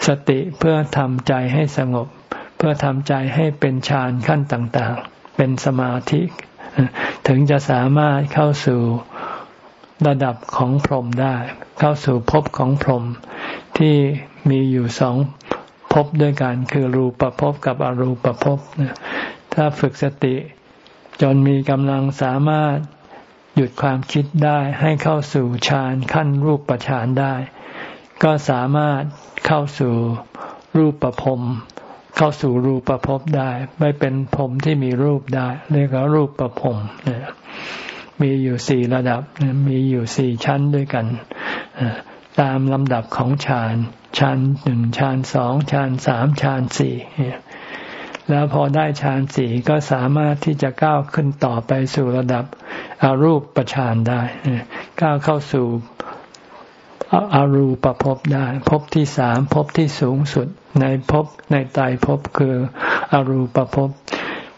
สติเพื่อทำใจให้สงบ เพื่อทำใจให้เป็นฌานขั้นต่างๆ เป็นสมาธิถึงจะสามารถเข้าสู่ระดับของพรหมได้ เข้าสู่ภพของพรหมที่มีอยู่สอง ภพด้วยกันคือรูปภพกับอรูปภพถ้าฝึกสติจนมีกำลังสามารถหยุดความคิดได้ให้เข้าสู่ฌานขั้นรูปประฌานได้ ก็สามารถเข้าสู่รูปประพรมเข้าสู่รูปประพบได้ ไม่เป็นพรมที่มีรูปได้ เรียกว่ารูปประพรมมีอยู่สี่ระดับมีอยู่สี่ชั้นด้วยกันตามลำดับของฌาน ฌานหนึ่งฌานสองฌานสามฌานสี่แล้วพอได้ฌานสี่ก็สามารถที่จะก้าวขึ้นต่อไปสู่ระดับอารูปประฌานได้ก้าวเข้าสู่อารูปภพได้ภพที่สามภพที่สูงสุดในภพในตายภพคืออรูปภพ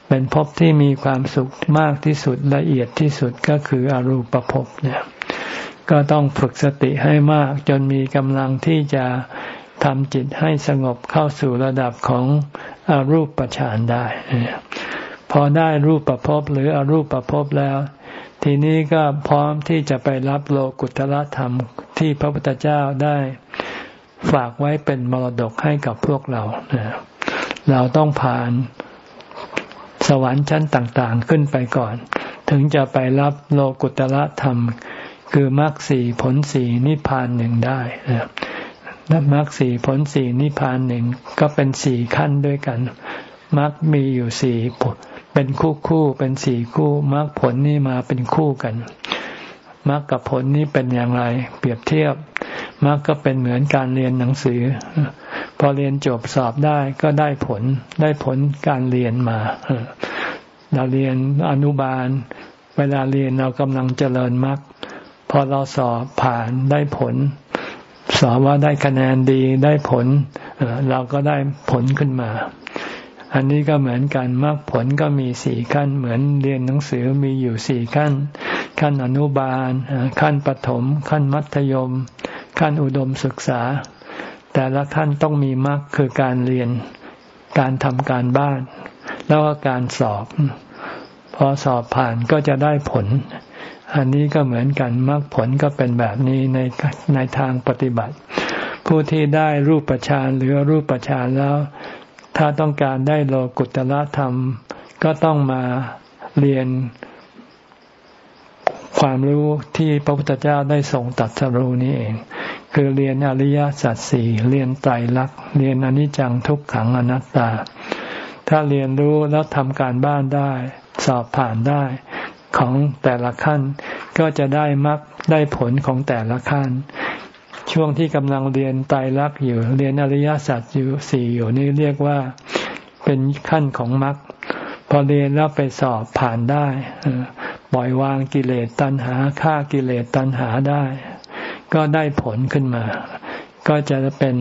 เป็นภพที่มีความสุขมากที่สุดละเอียดที่สุดก็คืออรูปภพเนี่ย ก็ต้องฝึกสติให้มาก จนมีกำลังที่จะทำจิตให้สงบเข้าสู่ระดับของอรูปฌานได้ พอได้รูปประพบหรืออรูปประพบแล้ว ทีนี้ก็พร้อมที่จะไปรับโลกุตละธรรมที่พระพุทธเจ้าได้ฝากไว้เป็นมรดกให้กับพวกเรา เราต้องผ่านสวรรค์ชั้นต่าง ๆ ขึ้นไปก่อน ถึงจะไปรับโลกุตละธรรม คือมรรคสี่ผลสี่นิพพานหนึ่งได้นับมรรคสี่ผลสี่นิพพานหนึ่งก็เป็นสี่ขั้นด้วยกันมรรคมีอยู่สี่เป็นคู่คู่เป็นสี่คู่มรรคผลนี่มาเป็นคู่กันมรรคกับผลนี้เป็นอย่างไร เปรียบเทียบมรรคก็เป็นเหมือนการเรียนหนังสือ พอเรียนจบสอบได้ก็ได้ผลได้ผลการเรียนมาเราเรียนอนุบาล เวลาเรียนเรากำลังเจริญมรรค พอเราสอบผ่านได้ผล สอบว่าได้คะแนนดีได้ผลเราก็ได้ผลขึ้นมา อันนี้ก็เหมือนกันมรรคผลก็มีสี่ขั้น เหมือนเรียนหนังสือมีอยู่สี่ขั้น ขั้นอนุบาล ขั้นปฐมขั้นมัธยม ขั้นอุดมศึกษา แต่ละขั้นต้องมีมรรคคือการเรียนการทำการบ้าน แล้วก็การสอบ พอสอบผ่านก็จะได้ผล อันนี้ก็เหมือนกันมรรคผลก็เป็นแบบนี้ในในทางปฏิบัติ ผู้ที่ได้รูปฌานหรือรูปฌานแล้ว ถ้าต้องการได้โลกุตละธรรม ก็ต้องมาเรียนความรู้ที่พระพุทธเจ้าได้ทรงตัดสรู้นี้เอง คือเรียนอริยสัจสี่เรียนไตรลักษณ์เรียนอนิจจังทุกขังอนัตตา ถ้าเรียนรู้แล้วทำการบ้านได้ สอบผ่านได้ ของแต่ละขั้น ก็จะได้มรรคได้ผลของแต่ละขั้น ช่วงที่กำลังเรียนไตรลักษณ์อยู่ เรียนอริยสัจอยู่สี่อยู่นี่เรียกว่าเป็นขั้นของมรรคพอเรียนแล้วไปสอบผ่านได้ปล่อยวางกิเลสตัณหาฆ่ากิเลสตัณหาได้ ก็ได้ผลขึ้นมา ก็จะเป็น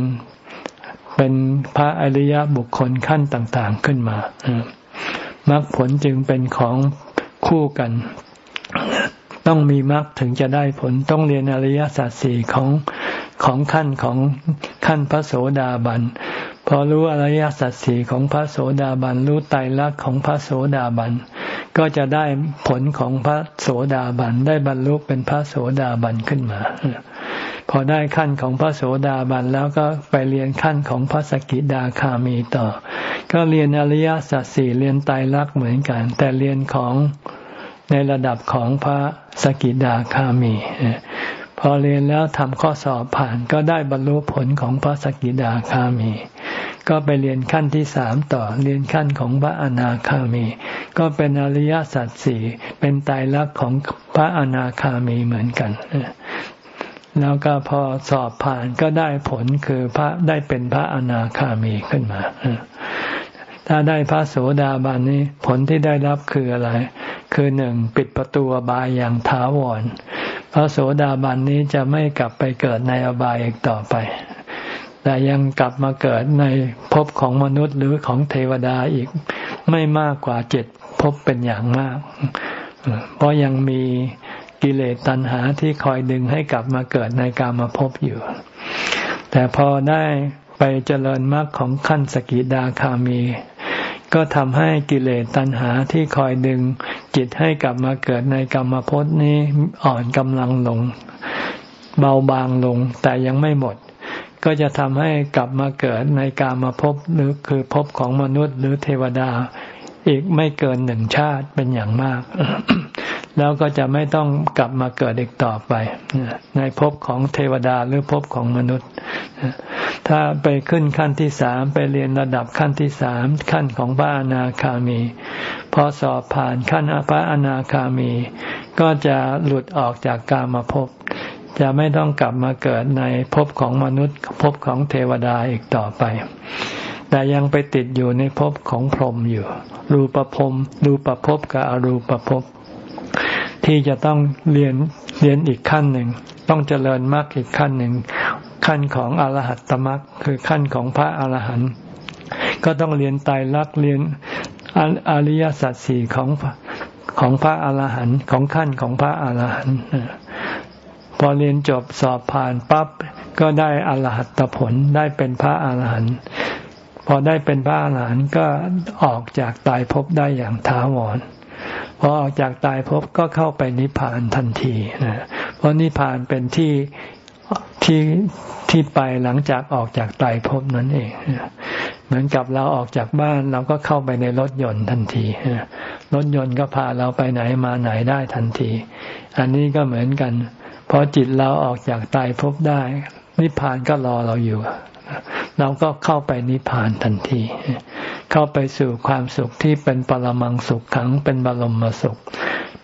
เป็นพระอริยบุคคลขั้นต่าง ๆขึ้นมามรรคผลจึงเป็นของ คู่กัน ต้องมีมรรคถึงจะได้ผลต้องเรียนอริยสัจสี่ของของขั้นของขั้นพระโสดาบันพอรู้อริยสัจสี่ของพระโสดาบันรู้ไตรลักษณ์ของพระโสดาบันก็จะได้ผลของพระโสดาบันได้บรรลุเป็นพระโสดาบันขึ้นมา พอได้ขั้นของพระโสดาบันแล้วก็ไปเรียนขั้นของพระสกิดาคามีต่อ ก็เรียนอริยสัจสี่เรียนไตรลักษณ์เหมือนกัน แต่เรียนของ ในระดับของพระสกิดาคามี พอเรียนแล้วทำข้อสอบผ่านก็ได้บรรลุผลของพระสกิดาคามี ก็ไปเรียนขั้นที่สามต่อเรียนขั้นของพระอนาคามี ก็เป็นอริยสัจสี่เป็นตายรักของพระอนาคามีเหมือนกันแล้วก็พอสอบผ่านก็ได้ผลคือพระได้เป็นพระอนาคามีขึ้นมา ถ้าได้พระโสดาบันนี้ผลที่ได้รับคืออะไร คือหนึ่งปิดประตูอบายอย่างท้าวร พระโสดาบันนี้จะไม่กลับไปเกิดในอบายอีกต่อไป แต่ยังกลับมาเกิดในภพของมนุษย์หรือของเทวดาอีกไม่มากกว่าเจ็ดภพเป็นอย่างมาก เพราะยังมีกิเลสตัณหาที่คอยดึงให้กลับมาเกิดในกามาภพอยู่ แต่พอได้ไปเจริญมรรคของขั้นสกิดาคามี ก็ทำให้กิเลสตัณหาที่คอยดึง จิตให้กลับมาเกิดในกรรมภพนี้อ่อนกำลังลง เบาบางลง แต่ยังไม่หมด ก็จะทำให้กลับมาเกิดในกรรมภพหรือคือภพของมนุษย์หรือเทวดา อีกไม่เกินหนึ่งชาติเป็นอย่างมาก แล้วก็จะไม่ต้องกลับมาเกิดอีกต่อไป ในภพของเทวดาหรือภพของมนุษย์ ถ้าไปขึ้นขั้นที่สามไปเรียนระดับขั้นที่สามขั้นของพระอนาคามี พอสอบผ่านขั้นพระอนาคามี ก็จะหลุดออกจากกามาภพจะไม่ต้องกลับมาเกิดในภพของมนุษย์ภพของเทวดาอีกต่อไป แต่ยังไปติดอยู่ในภพของพรหมอยู่ รูปภพรูปภพกับอรูปภพ ที่จะต้องเรียนเรียนอีกขั้นหนึ่ง ต้องเจริญมรรคอีกขั้นหนึ่ง ขั้นของอรหัตตมรรคคือขั้นของพระอรหันต์ก็ต้องเรียนไตรลักษณ์เรียนอริยสัจสี่ของของพระอรหันต์ของขั้นของพระอรหันต์พอเรียนจบสอบผ่านปั๊บก็ได้อรหัตผลได้เป็นพระอรหันต์พอได้เป็นพระอรหันต์ก็ออกจากตายภพได้อย่างท้าวร พอออกจากตายภพก็เข้าไปนิพพานทันทีนะเพราะนิพพานเป็นที่ที่ที่ไปหลังจากออกจากตายภพนั่นเอง เหมือนกับเราออกจากบ้านเราก็เข้าไปในรถยนต์ทันทีรถยนต์ก็พาเราไปไหนมาไหนได้ทันที อันนี้ก็เหมือนกันพอจิตเราออกจากตายภพได้ นิพพานก็รอเราอยู่ เราก็เข้าไปนิพพานทันที เข้าไปสู่ความสุขที่เป็นปรมังสุขขังเป็นบรมมสุข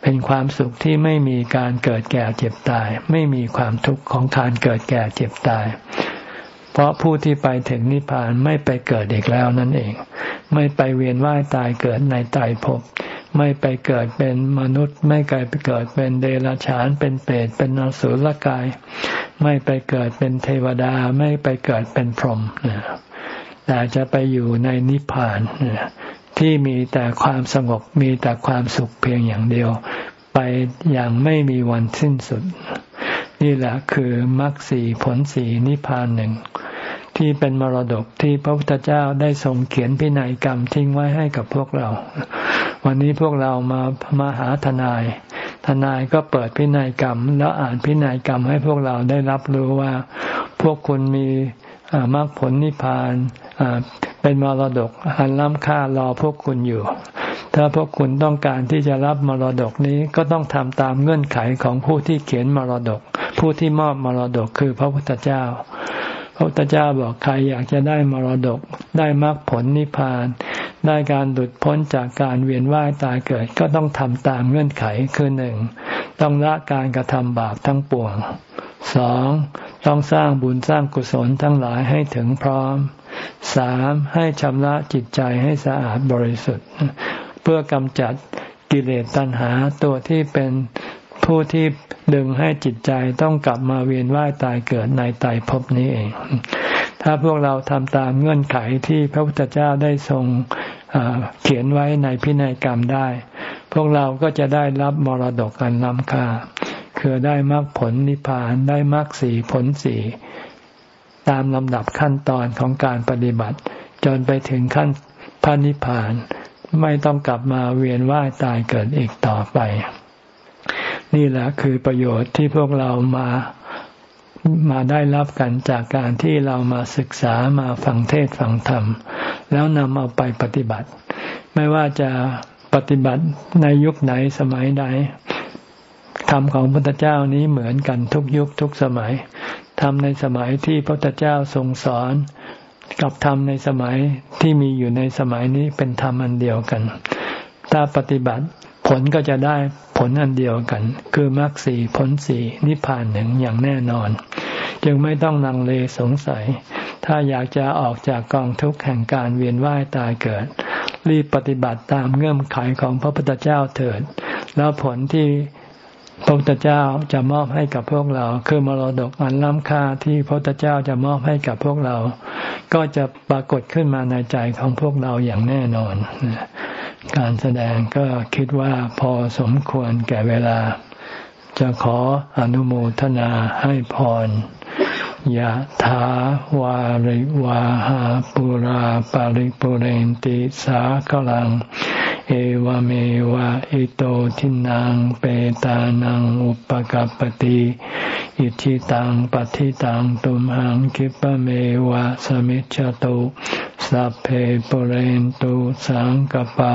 เป็นความสุขที่ไม่มีการเกิดแก่เจ็บตาย ไม่มีความทุกข์ของการเกิดแก่เจ็บตาย เพราะผู้ที่ไปถึงนิพพานไม่ไปเกิดอีกแล้วนั่นเอง ไม่ไปเวียนว่ายตายเกิดในตายภพ ไม่ไปเกิดเป็นมนุษย์ ไม่ไปเกิดเป็นเดรัจฉานเป็นเปรตเป็นนสุลกาย ไม่ไปเกิดเป็นเทวดาไม่ไปเกิดเป็นพรหมนะแต่จะไปอยู่ในนิพพานที่มีแต่ความสงบมีแต่ความสุขเพียงอย่างเดียว ไปอย่างไม่มีวันสิ้นสุด นี่แหละคือมรรคสีผลสีนิพพานหนึ่ง ที่เป็นมรดกที่พระพุทธเจ้าได้ทรงเขียนพินัยกรรมทิ้งไว้ให้กับพวกเรา วันนี้พวกเรามามาหาทนาย ทนายก็เปิดพินัยกรรม แล้วอ่านพินัยกรรมให้พวกเราได้รับรู้ว่า พวกคุณมีมรรคผลนิพพานเป็นมรดกอันล้ำค่ารอพวกคุณอยู่ ถ้าพวกคุณต้องการที่จะรับมรดกนี้ก็ต้องทำตามเงื่อนไขของผู้ที่เขียนมรดก ผู้ที่มอบมรดกคือพระพุทธเจ้า พระพุทธเจ้าบอกใครอยากจะได้มรดก ได้มรรคผลนิพพาน ได้การหลุดพ้นจากการเวียนว่ายตายเกิดก็ต้องทำตามเงื่อนไขคือหนึ่งต้องละการกระทำบาปทั้งปวงสองต้องสร้างบุญสร้างกุศลทั้งหลายให้ถึงพร้อมสามให้ชำระจิตใจให้สะอาดบริสุทธิ์ เพื่อกำจัดกิเลสตัณหาตัวที่เป็น ผู้ที่ดึงให้จิตใจต้องกลับมาเวียนว่ายตายเกิดในตายภพนี้เอง ถ้าพวกเราทำตามเงื่อนไขที่พระพุทธเจ้าได้ทรงเขียนไว้ในพินัยกรรมได้ พวกเราก็จะได้รับมรดกกันล้ำค่า คือได้มรรคผลนิพพานได้มรรคสีผลสีตามลำดับขั้นตอนของการปฏิบัติ จนไปถึงขั้นพระนิพพาน ไม่ต้องกลับมาเวียนว่ายตายเกิดอีกต่อไป นี่แหละคือประโยชน์ที่พวกเรามามาได้รับกันจากการที่เรามาศึกษามาฟังเทศฟังธรรม แล้วนำเอาไปปฏิบัติ ไม่ว่าจะปฏิบัติในยุคไหนสมัยใดธรรมของพระพุทธเจ้านี้เหมือนกันทุกยุคทุกสมัยธรรมในสมัยที่พระพุทธเจ้าทรงสอน กับธรรมในสมัยที่มีอยู่ในสมัยนี้เป็นธรรมอันเดียวกัน ถ้าปฏิบัติ ผลก็จะได้ผลอันเดียวกัน คือมรรคสีผลสีนิพพานหนึ่งอย่างแน่นอน จึงไม่ต้องนังเลสงสัย ถ้าอยากจะออกจากกองทุกข์แห่งการเวียนว่ายตายเกิด รีบปฏิบัติตามเงื่อนไขของพระพุทธเจ้าเถิด แล้วผลที่พระพุทธเจ้าจะมอบให้กับพวกเรา คือมรดกอันล้ำค่าที่พระพุทธเจ้าจะมอบให้กับพวกเรา ก็จะปรากฏขึ้นมาในใจของพวกเราอย่างแน่นอน การแสดงก็คิดว่าพอสมควรแก่เวลา จะขออนุโมทนาให้พรยะถาวาริวาหาปุราปาริปุเรนติสากลัง เอวเมวะอิโตทินังเปตานังอุปกัรปติอิทิตังปฏิตังตุมหังคิปะเมวะสมิจจตุสัพเพปเรนตุสังกปา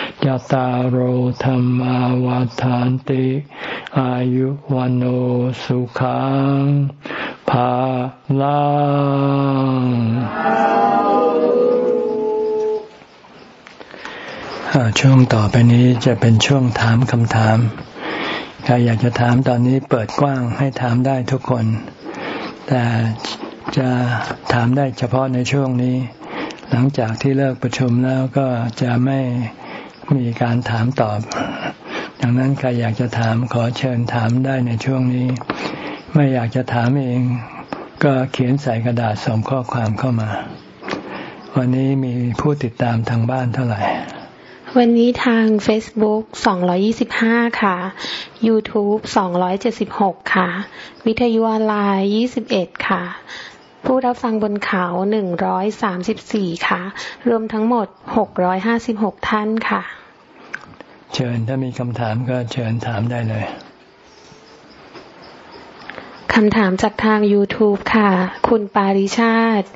ยตาโหธรรมาวาทานติ อายุวันโอสุขังภาลังช่วงต่อไปนี้จะเป็นช่วงถามคำถาม ใครอยากจะถามตอนนี้เปิดกว้างให้ถามได้ทุกคน แต่จะถามได้เฉพาะในช่วงนี้ หลังจากที่เลิกประชุมแล้วก็จะไม่ มีการถามตอบ ดังนั้นใครอยากจะถามขอเชิญถามได้ในช่วงนี้ ไม่อยากจะถามเอง ก็เขียนใส่กระดาษส่งข้อความเข้ามา วันนี้มีผู้ติดตามทางบ้านเท่าไหร่ วันนี้ทาง Facebook 225 ค่ะ YouTube 276 ค่ะ วิทยุออนไลน์21 ค่ะผู้รับฟังบนเขา134ค่ะ รวมทั้งหมด656ท่านค่ะ เชิญถ้ามีคำถามก็เชิญถามได้เลยคำถามจากทาง YouTube ค่ะ คุณปาริชาติ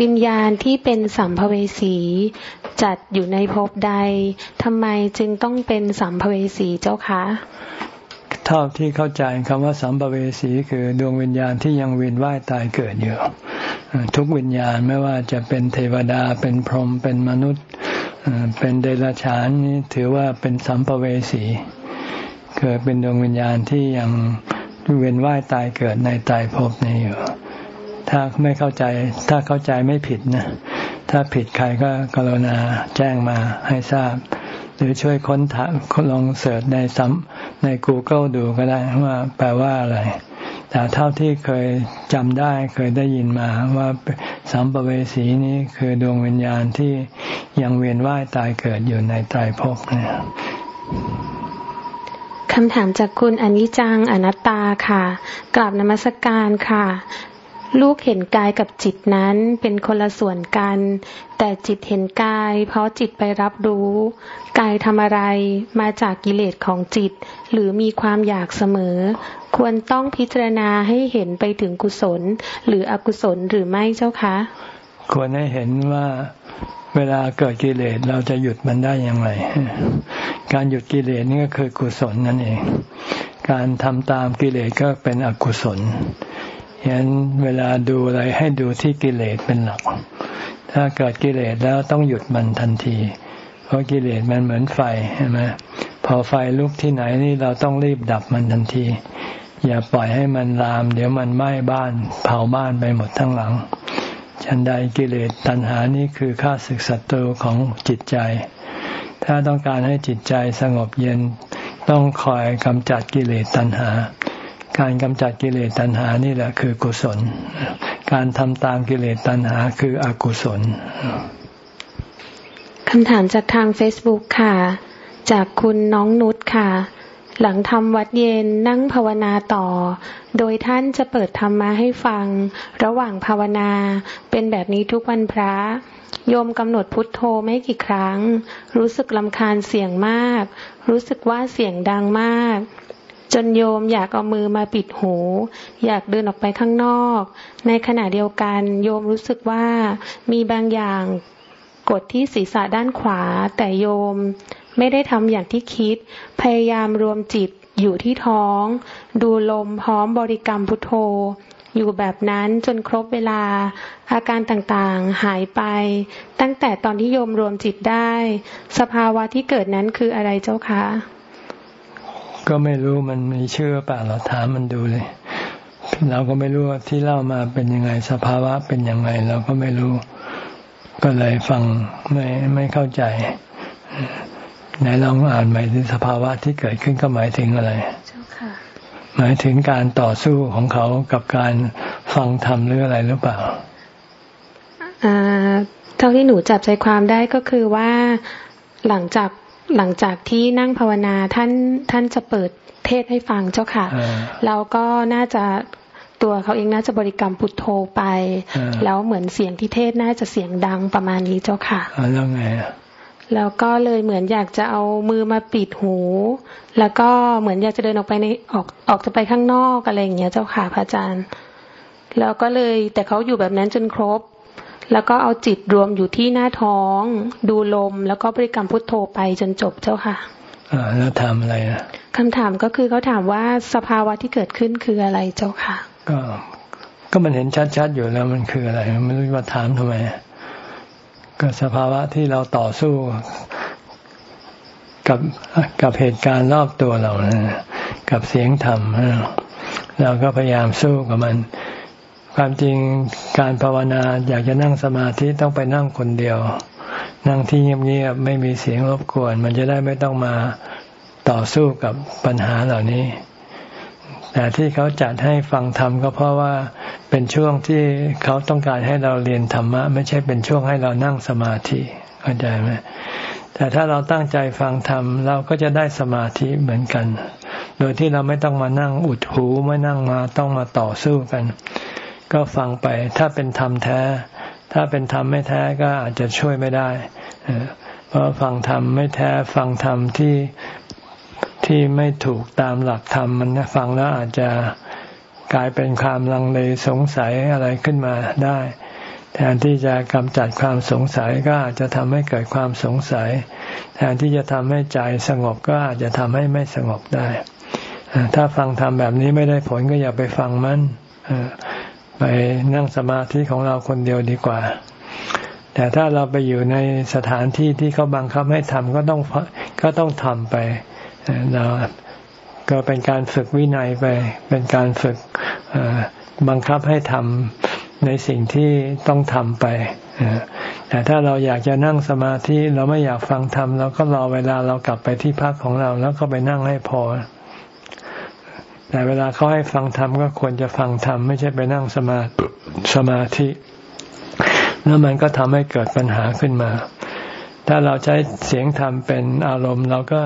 วิญญาณที่เป็นสัมภเวสี จัดอยู่ในภพใดทำไมจึงต้องเป็นสัมภเวสีเจ้าคะเท่าที่เข้าใจคำว่าสัมภเวสีคือดวงวิญญาณที่ยังเวียนว่ายตายเกิดอยู่ ทุกวิญญาณไม่ว่าจะเป็นเทวดาเป็นพรหมเป็นมนุษย์ เป็นเดรัจฉานนี่ถือว่าเป็นสัมภเวสีเกิดเป็นดวงวิญญาณที่ยังเวียนว่ายตายเกิดในตายภพนี้อยู่ ถ้าไม่เข้าใจ ถ้าเข้าใจไม่ผิดนะ ถ้าผิดใครก็กรุณาแจ้งมาให้ทราบ หรือช่วยค้นถามลองเสิร์ชในซัมใน Google ดูก็ได้ว่าแปลว่าอะไร แต่เท่าที่เคยจำได้เคยได้ยินมาว่าสัมปเวสีนี้คือดวงวิญญาณที่ยังเวียนว่ายตายเกิดอยู่ในตายภพเนี่ยคำถามจากคุณอนิจังอนัตตาค่ะ กราบนมัสการค่ะ ลูกเห็นกายกับจิตนั้นเป็นคนละส่วนกัน แต่จิตเห็นกาย เพราะจิตไปรับรู้ กายทำอะไรมาจากกิเลสของจิต หรือมีความอยากเสมอ ควรต้องพิจารณาให้เห็นไปถึงกุศล หรืออกุศลหรือไม่เจ้าคะ ควรให้เห็นว่าเวลาเกิดกิเลสเราจะหยุดมันได้อย่างไร การหยุดกิเลสนี่ก็คือกุศลนั่นเอง การทำตามกิเลสก็เป็นอกุศลฉะนั้นเวลาดูอะไรให้ดูที่กิเลสเป็นหลัก ถ้าเกิดกิเลสแล้วต้องหยุดมันทันที เพราะกิเลสมันเหมือนไฟใช่ไหมพอไฟลุกที่ไหนนี่เราต้องรีบดับมันทันที อย่าปล่อยให้มันลาม เดี๋ยวมันไหม้บ้าน เผาบ้านไปหมดทั้งหลังฉันใดกิเลสตัณหานี้คือข้าศึกศัตรูของจิตใจ ถ้าต้องการให้จิตใจสงบเย็นต้องคอยกำจัดกิเลสตัณหา การกำจัดกิเลสตัณหานี่แหละคือกุศล การทำตามกิเลสตัณหาคืออกุศลคำถามจากทาง Facebook ค่ะ จากคุณน้องนุชค่ะ หลังทำวัดเย็นนั่งภาวนาต่อ โดยท่านจะเปิดธรรมมาให้ฟัง ระหว่างภาวนา เป็นแบบนี้ทุกวันพระ โยมกำหนดพุทโธไม่กี่ครั้ง รู้สึกลำคาญเสียงมาก รู้สึกว่าเสียงดังมาก จนโยมอยากเอามือมาปิดหู อยากเดินออกไปข้างนอก ในขณะเดียวกันโยมรู้สึกว่ามีบางอย่างกดที่ศีรษะด้านขวาแต่โยม ไม่ได้ทำอย่างที่คิด พยายามรวมจิตอยู่ที่ท้อง ดูลมพร้อมบริกรรมพุทโธ อยู่แบบนั้นจนครบเวลา อาการต่างๆหายไป ตั้งแต่ตอนที่โยมรวมจิตได้ สภาวะที่เกิดนั้นคืออะไรเจ้าคะ ก็ไม่รู้มันมีชื่อป่ะเราถามมันดูเลย เราก็ไม่รู้ว่าที่เล่ามาเป็นยังไงสภาวะเป็นยังไง เราก็ไม่รู้ ก็เลยฟังไม่ไม่เข้าใจ ไหนลองอ่านใหม่ถึงสภาวะที่เกิดขึ้นก็หมายถึงอะไรหมายถึงการต่อสู้ของเขากับการฟังธรรมหรืออะไรหรือเปล่าเท่าที่หนูจับใจความได้ก็คือว่าหลังจากหลังจากที่นั่งภาวนาท่านท่านจะเปิดเทศให้ฟังเจ้าค่ะแล้วก็น่าจะตัวเขาเองน่าจะบริกรรมพุทโธไป แล้วเหมือนเสียงที่เทศน่าจะเสียงดังประมาณนี้เจ้าค่ะแล้วไง แล้วก็เลยเหมือนอยากจะเอามือมาปิดหู แล้วก็เหมือนอยากจะเดินออกไปในออกออกจะไปข้างนอกอะไรอย่างเงี้ยเจ้าค่ะพระอาจารย์ แล้วก็เลยแต่เขาอยู่แบบนั้นจนครบ แล้วก็เอาจิตรวมอยู่ที่หน้าท้อง ดูลม แล้วก็บริกรรมพุทโธไปจนจบเจ้าค่ะอ่าแล้วทำอะไรนะคำถามก็คือเขาถามว่าสภาวะที่เกิดขึ้นคืออะไรเจ้าค่ะ ก็ก็มันเห็นชัดๆอยู่แล้วมันคืออะไร ไม่รู้ว่าถามทำไม ก็สภาวะที่เราต่อสู้กับกับเหตุการณ์รอบตัวเรานะกับเสียงธรรมเราก็พยายามสู้กับมัน ความจริงการภาวนาอยากจะนั่งสมาธิต้องไปนั่งคนเดียว นั่งที่เงียบๆไม่มีเสียงรบกวน มันจะได้ไม่ต้องมาต่อสู้กับปัญหาเหล่านี้ แต่ที่เขาจัดให้ฟังธรรมก็เพราะว่าเป็นช่วงที่เขาต้องการให้เราเรียนธรรมะ ไม่ใช่เป็นช่วงให้เรานั่งสมาธิเข้าใจไหมแต่ถ้าเราตั้งใจฟังธรรมเราก็จะได้สมาธิเหมือนกัน โดยที่เราไม่ต้องมานั่งอุดหูไม่นั่งมาต้องมาต่อสู้กัน ก็ฟังไปถ้าเป็นธรรมแท้ ถ้าเป็นธรรมไม่แท้ก็อาจจะช่วยไม่ได้เพราะฟังธรรมไม่แท้ฟังธรรมที่ ที่ไม่ถูกตามหลักธรรมมันฟังแล้วอาจจะกลายเป็นความลังเลสงสัยอะไรขึ้นมาได้ แทนที่จะกำจัดความสงสัยก็อาจจะทำให้เกิดความสงสัย แทนที่จะทำให้ใจสงบก็อาจจะทำให้ไม่สงบได้ ถ้าฟังทำแบบนี้ไม่ได้ผลก็อย่าไปฟังมันไปนั่งสมาธิของเราคนเดียวดีกว่า แต่ถ้าเราไปอยู่ในสถานที่ที่เขาบังคับให้ทำก็ต้องก็ต้องทำไป เราก็เป็นการฝึกวินัยไป เป็นการฝึกบังคับให้ทำในสิ่งที่ต้องทำไปแต่ถ้าเราอยากจะนั่งสมาธิเราไม่อยากฟังธรรมเราก็รอเวลาเรากลับไปที่พักของเรา แล้วก็ไปนั่งให้พอ แต่เวลาเขาให้ฟังธรรมก็ควรจะฟังธรรมไม่ใช่ไปนั่งสมาสมาธิ แล้วมันก็ทำให้เกิดปัญหาขึ้นมา ถ้าเราใช้เสียงธรรมเป็นอารมณ์เราก็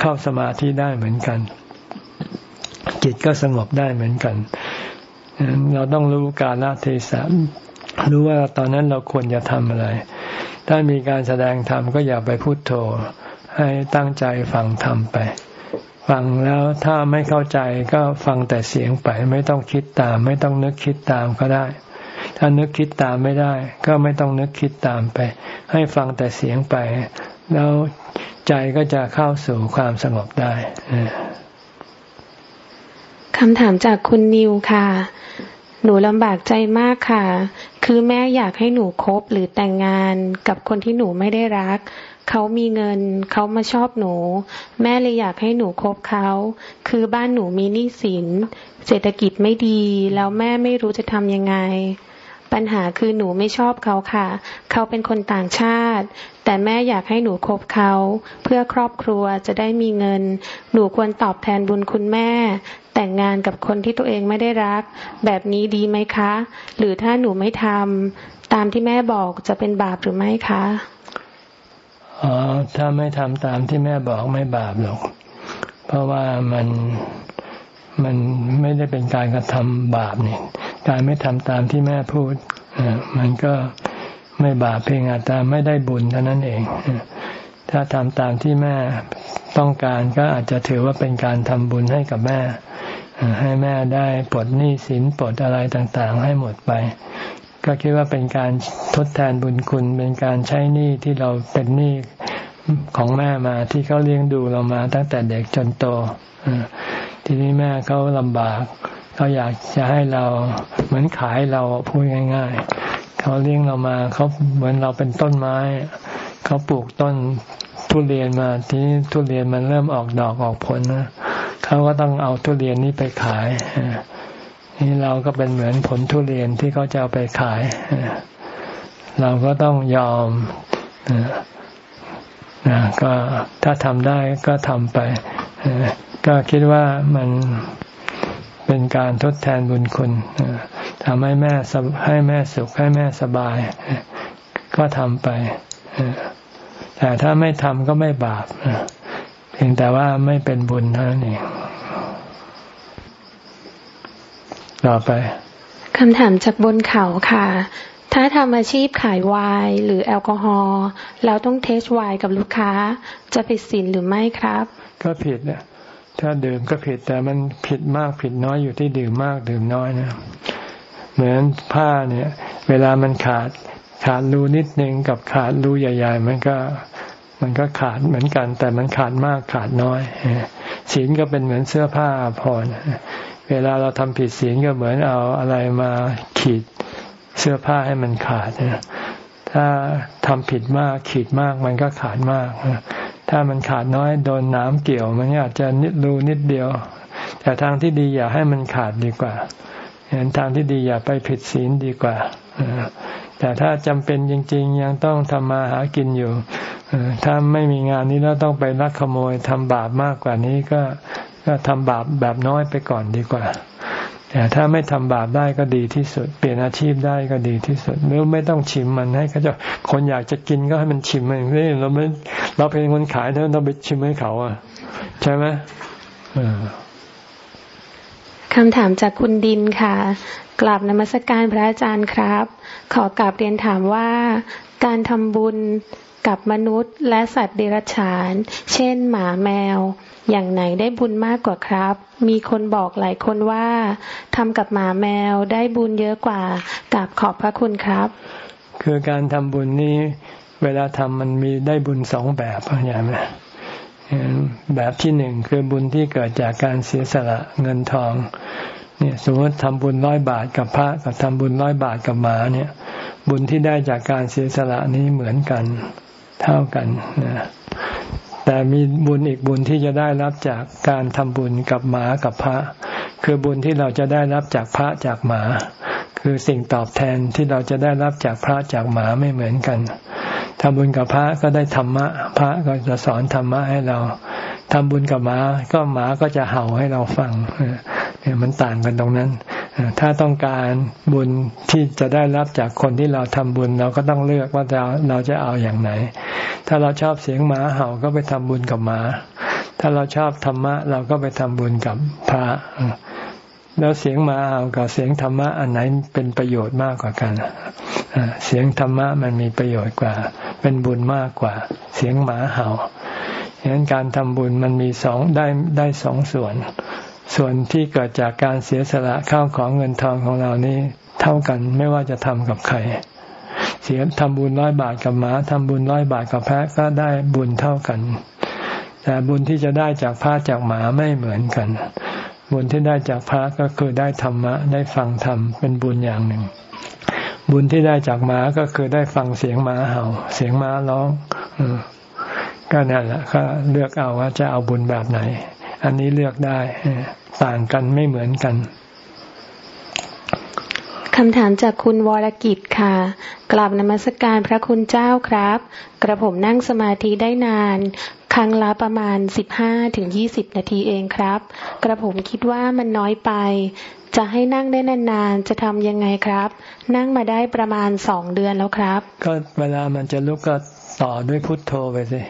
เข้าสมาธิได้เหมือนกัน จิตก็สงบได้เหมือนกันเราต้องรู้กาลเทศะรู้ว่าตอนนั้นเราควรจะทำอะไร ถ้ามีการแสดงธรรมก็อย่าไปพูดโธให้ตั้งใจฟังธรรมไป ฟังแล้วถ้าไม่เข้าใจก็ฟังแต่เสียงไป ไม่ต้องคิดตาม ไม่ต้องนึกคิดตามก็ได้ ถ้านึกคิดตามไม่ได้ ก็ไม่ต้องนึกคิดตามไป ให้ฟังแต่เสียงไป แล้ว ใจก็จะเข้าสู่ความสงบได้คำถามจากคุณนิวค่ะ หนูลำบากใจมากค่ะ คือแม่อยากให้หนูคบหรือแต่งงานกับคนที่หนูไม่ได้รัก เขามีเงิน เขามาชอบหนู แม่เลยอยากให้หนูคบเขา คือบ้านหนูมีหนี้สิน เศรษฐกิจไม่ดี แล้วแม่ไม่รู้จะทำยังไง ปัญหาคือหนูไม่ชอบเขาค่ะ เขาเป็นคนต่างชาติ แต่แม่อยากให้หนูคบเขา เพื่อครอบครัวจะได้มีเงิน หนูควรตอบแทนบุญคุณแม่ แต่งงานกับคนที่ตัวเองไม่ได้รัก แบบนี้ดีไหมคะ หรือถ้าหนูไม่ทำตามที่แม่บอกจะเป็นบาปหรือไม่คะอ๋อถ้าไม่ทำตามที่แม่บอกไม่บาปหรอก เพราะว่ามัน มันไม่ได้เป็นการกระทำบาปนี่การไม่ทำตามที่แม่พูดมันก็ไม่บาปเพียงอาจจะไม่ได้บุญเท่านั้นเอง ถ้าทำตามที่แม่ต้องการก็อาจจะถือว่าเป็นการทำบุญให้กับแม่ ให้แม่ได้ปลดหนี้สินปลดอะไรต่างๆ ให้หมดไป ก็คิดว่าเป็นการทดแทนบุญคุณ เป็นการใช้หนี้ที่เราเป็นหนี้ของแม่มาที่เขาเลี้ยงดูเรามาตั้งแต่เด็กจนโต ทีนี้แม่เขาลำบากเขาอยากจะให้เราเหมือนขายเราพูดง่าย ๆเขาเลี้ยงเรามาเขาเหมือนเราเป็นต้นไม้เขาปลูกต้นทุเรียนมาทีนี้ทุเรียนมันเริ่มออกดอกออกผลนะเขาก็ต้องเอาทุเรียนนี้ไปขายนี่เราก็เป็นเหมือนผลทุเรียนที่เขาจะเอาไปขายเราก็ต้องยอมนะก็ถ้าทำได้ก็ทำไป ก็คิดว่ามันเป็นการทดแทนบุญคุณทำให้แม่ให้แม่สุขให้แม่สบาย ก็ทำไป แต่ถ้าไม่ทำก็ไม่บาปเพียงแต่ว่าไม่เป็นบุญเท่านั้นเองต่อไปคำถามจากบนเขาค่ะ ถ้าทำอาชีพขายไวน์หรือแอลกอฮอล์แล้วต้องเทสไวน์กับลูกค้า จะผิดศีลหรือไม่ครับ ก็ผิดเนี่ย ถ้าดื่มก็ผิดแต่มันผิดมากผิดน้อยอยู่ที่ดื่มมากดื่มน้อยนะเหมือนผ้าเนี่ย เวลามันขาดขาดรูนิดนึงกับขาดรูใหญ่ ๆ มันก็มันก็ขาดเหมือนกัน แต่มันขาดมากขาดน้อยศีลก็เป็นเหมือนเสื้อผ้าพรเวลาเราทำผิดศีลก็เหมือนเอาอะไรมาขีดเสื้อผ้าให้มันขาดถ้าทำผิดมากขีดมากมันก็ขาดมาก ถ้ามันขาดน้อยโดนน้ำเกี่ยว มันอาจจะนิดรูนิดเดียว แต่ทางที่ดีอย่าให้มันขาดดีกว่าเห็นทางที่ดีอย่าไปผิดศีลดีกว่าแต่ถ้าจำเป็นจริง ๆ ยังต้องทำมาหากินอยู่ถ้าไม่มีงานนี้แล้วต้องไปลักขโมยทำบาปมากกว่านี้ก็ก็ทำบาปแบบน้อยไปก่อนดีกว่า แต่ถ้าไม่ทำบาปได้ก็ดีที่สุด เปลี่ยนอาชีพได้ก็ดีที่สุดหรือไม่ต้องชิมมันให้เขาจะคนอยากจะกินก็ให้มันชิมมันนี่เราไม่เราเป็นคนขายเราต้องไปชิมให้เขาอะ ใช่ไหมคำถามจากคุณดินค่ะกราบนมัสการพระอาจารย์ครับ ขอกราบเรียนถามว่าการทำบุญกับมนุษย์และสัตว์เดรัจฉาน เช่นหมาแมว อย่างไหนได้บุญมากกว่าครับ มีคนบอกหลายคนว่าทำกับหมาแมวได้บุญเยอะกว่ากราบขอบพระคุณครับ คือการทำบุญนี้เวลาทำมันมีได้บุญสองแบบอย่างนี้แบบที่หนึ่งคือบุญที่เกิดจากการเสียสละเงินทอง เนี่ยสมมติทำบุญร้อยบาทกับพระกับทำบุญร้อยบาทกับหมาเนี่ย บุญที่ได้จากการเสียสละนี้เหมือนกันเท่ากันนะ แต่มีบุญอีกบุญที่จะได้รับจากการทำบุญกับหมากับพระ คือบุญที่เราจะได้รับจากพระจากหมา คือสิ่งตอบแทนที่เราจะได้รับจากพระจากหมาไม่เหมือนกันทำบุญกับพระก็ได้ธรรมะ พระก็จะสอนธรรมะให้เราทำบุญกับหมา ก็หมาก็จะเห่าให้เราฟังเนี่ยมันต่างกันตรงนั้น ถ้าต้องการบุญที่จะได้รับจากคนที่เราทำบุญ เราก็ต้องเลือกว่าเราเราจะเอาอย่างไหน ถ้าเราชอบเสียงหมาเห่าก็ไปทำบุญกับหมา ถ้าเราชอบธรรมะ เราก็ไปทำบุญกับพระ แล้วเสียงหมาเห่ากับเสียงธรรมะอันไหนเป็นประโยชน์มากกว่ากันเสียงธรรมะมันมีประโยชน์กว่า เป็นบุญมากกว่า เสียงหมาเห่าฉะนั้นการทำบุญมันมีสองได้ได้สองส่วน ส่วนที่เกิดจากการเสียสละข้าวของเงินทองของเรานี้เท่ากันไม่ว่าจะทำกับใครเสียทำบุญร้อยบาทกับหมาทำบุญร้อยบาทกับแพะก็ได้บุญเท่ากัน แต่บุญที่จะได้จากพระจากหมาไม่เหมือนกัน บุญที่ได้จากพระก็คือได้ธรรมะได้ฟังธรรมเป็นบุญอย่างหนึ่ง บุญที่ได้จากหมาก็คือได้ฟังเสียงหมาเห่า เสียงหมาร้องก็นั่นแหละก็เลือกเอาว่าจะเอาบุญแบบไหน อันนี้เลือกได้ต่างกันไม่เหมือนกันคำถามจากคุณวรกิจค่ะ กลับนมัสการพระคุณเจ้าครับ กระผมนั่งสมาธิได้นาน ครั้งละประมาณสิบห้าถึงยี่สิบนาทีเองครับ กระผมคิดว่ามันน้อยไป จะให้นั่งได้นานๆ จะทำยังไงครับ นั่งมาได้ประมาณสองเดือนแล้วครับ ก็เวลามันจะลุกก็ต่อด้วยพุทโธไปสิ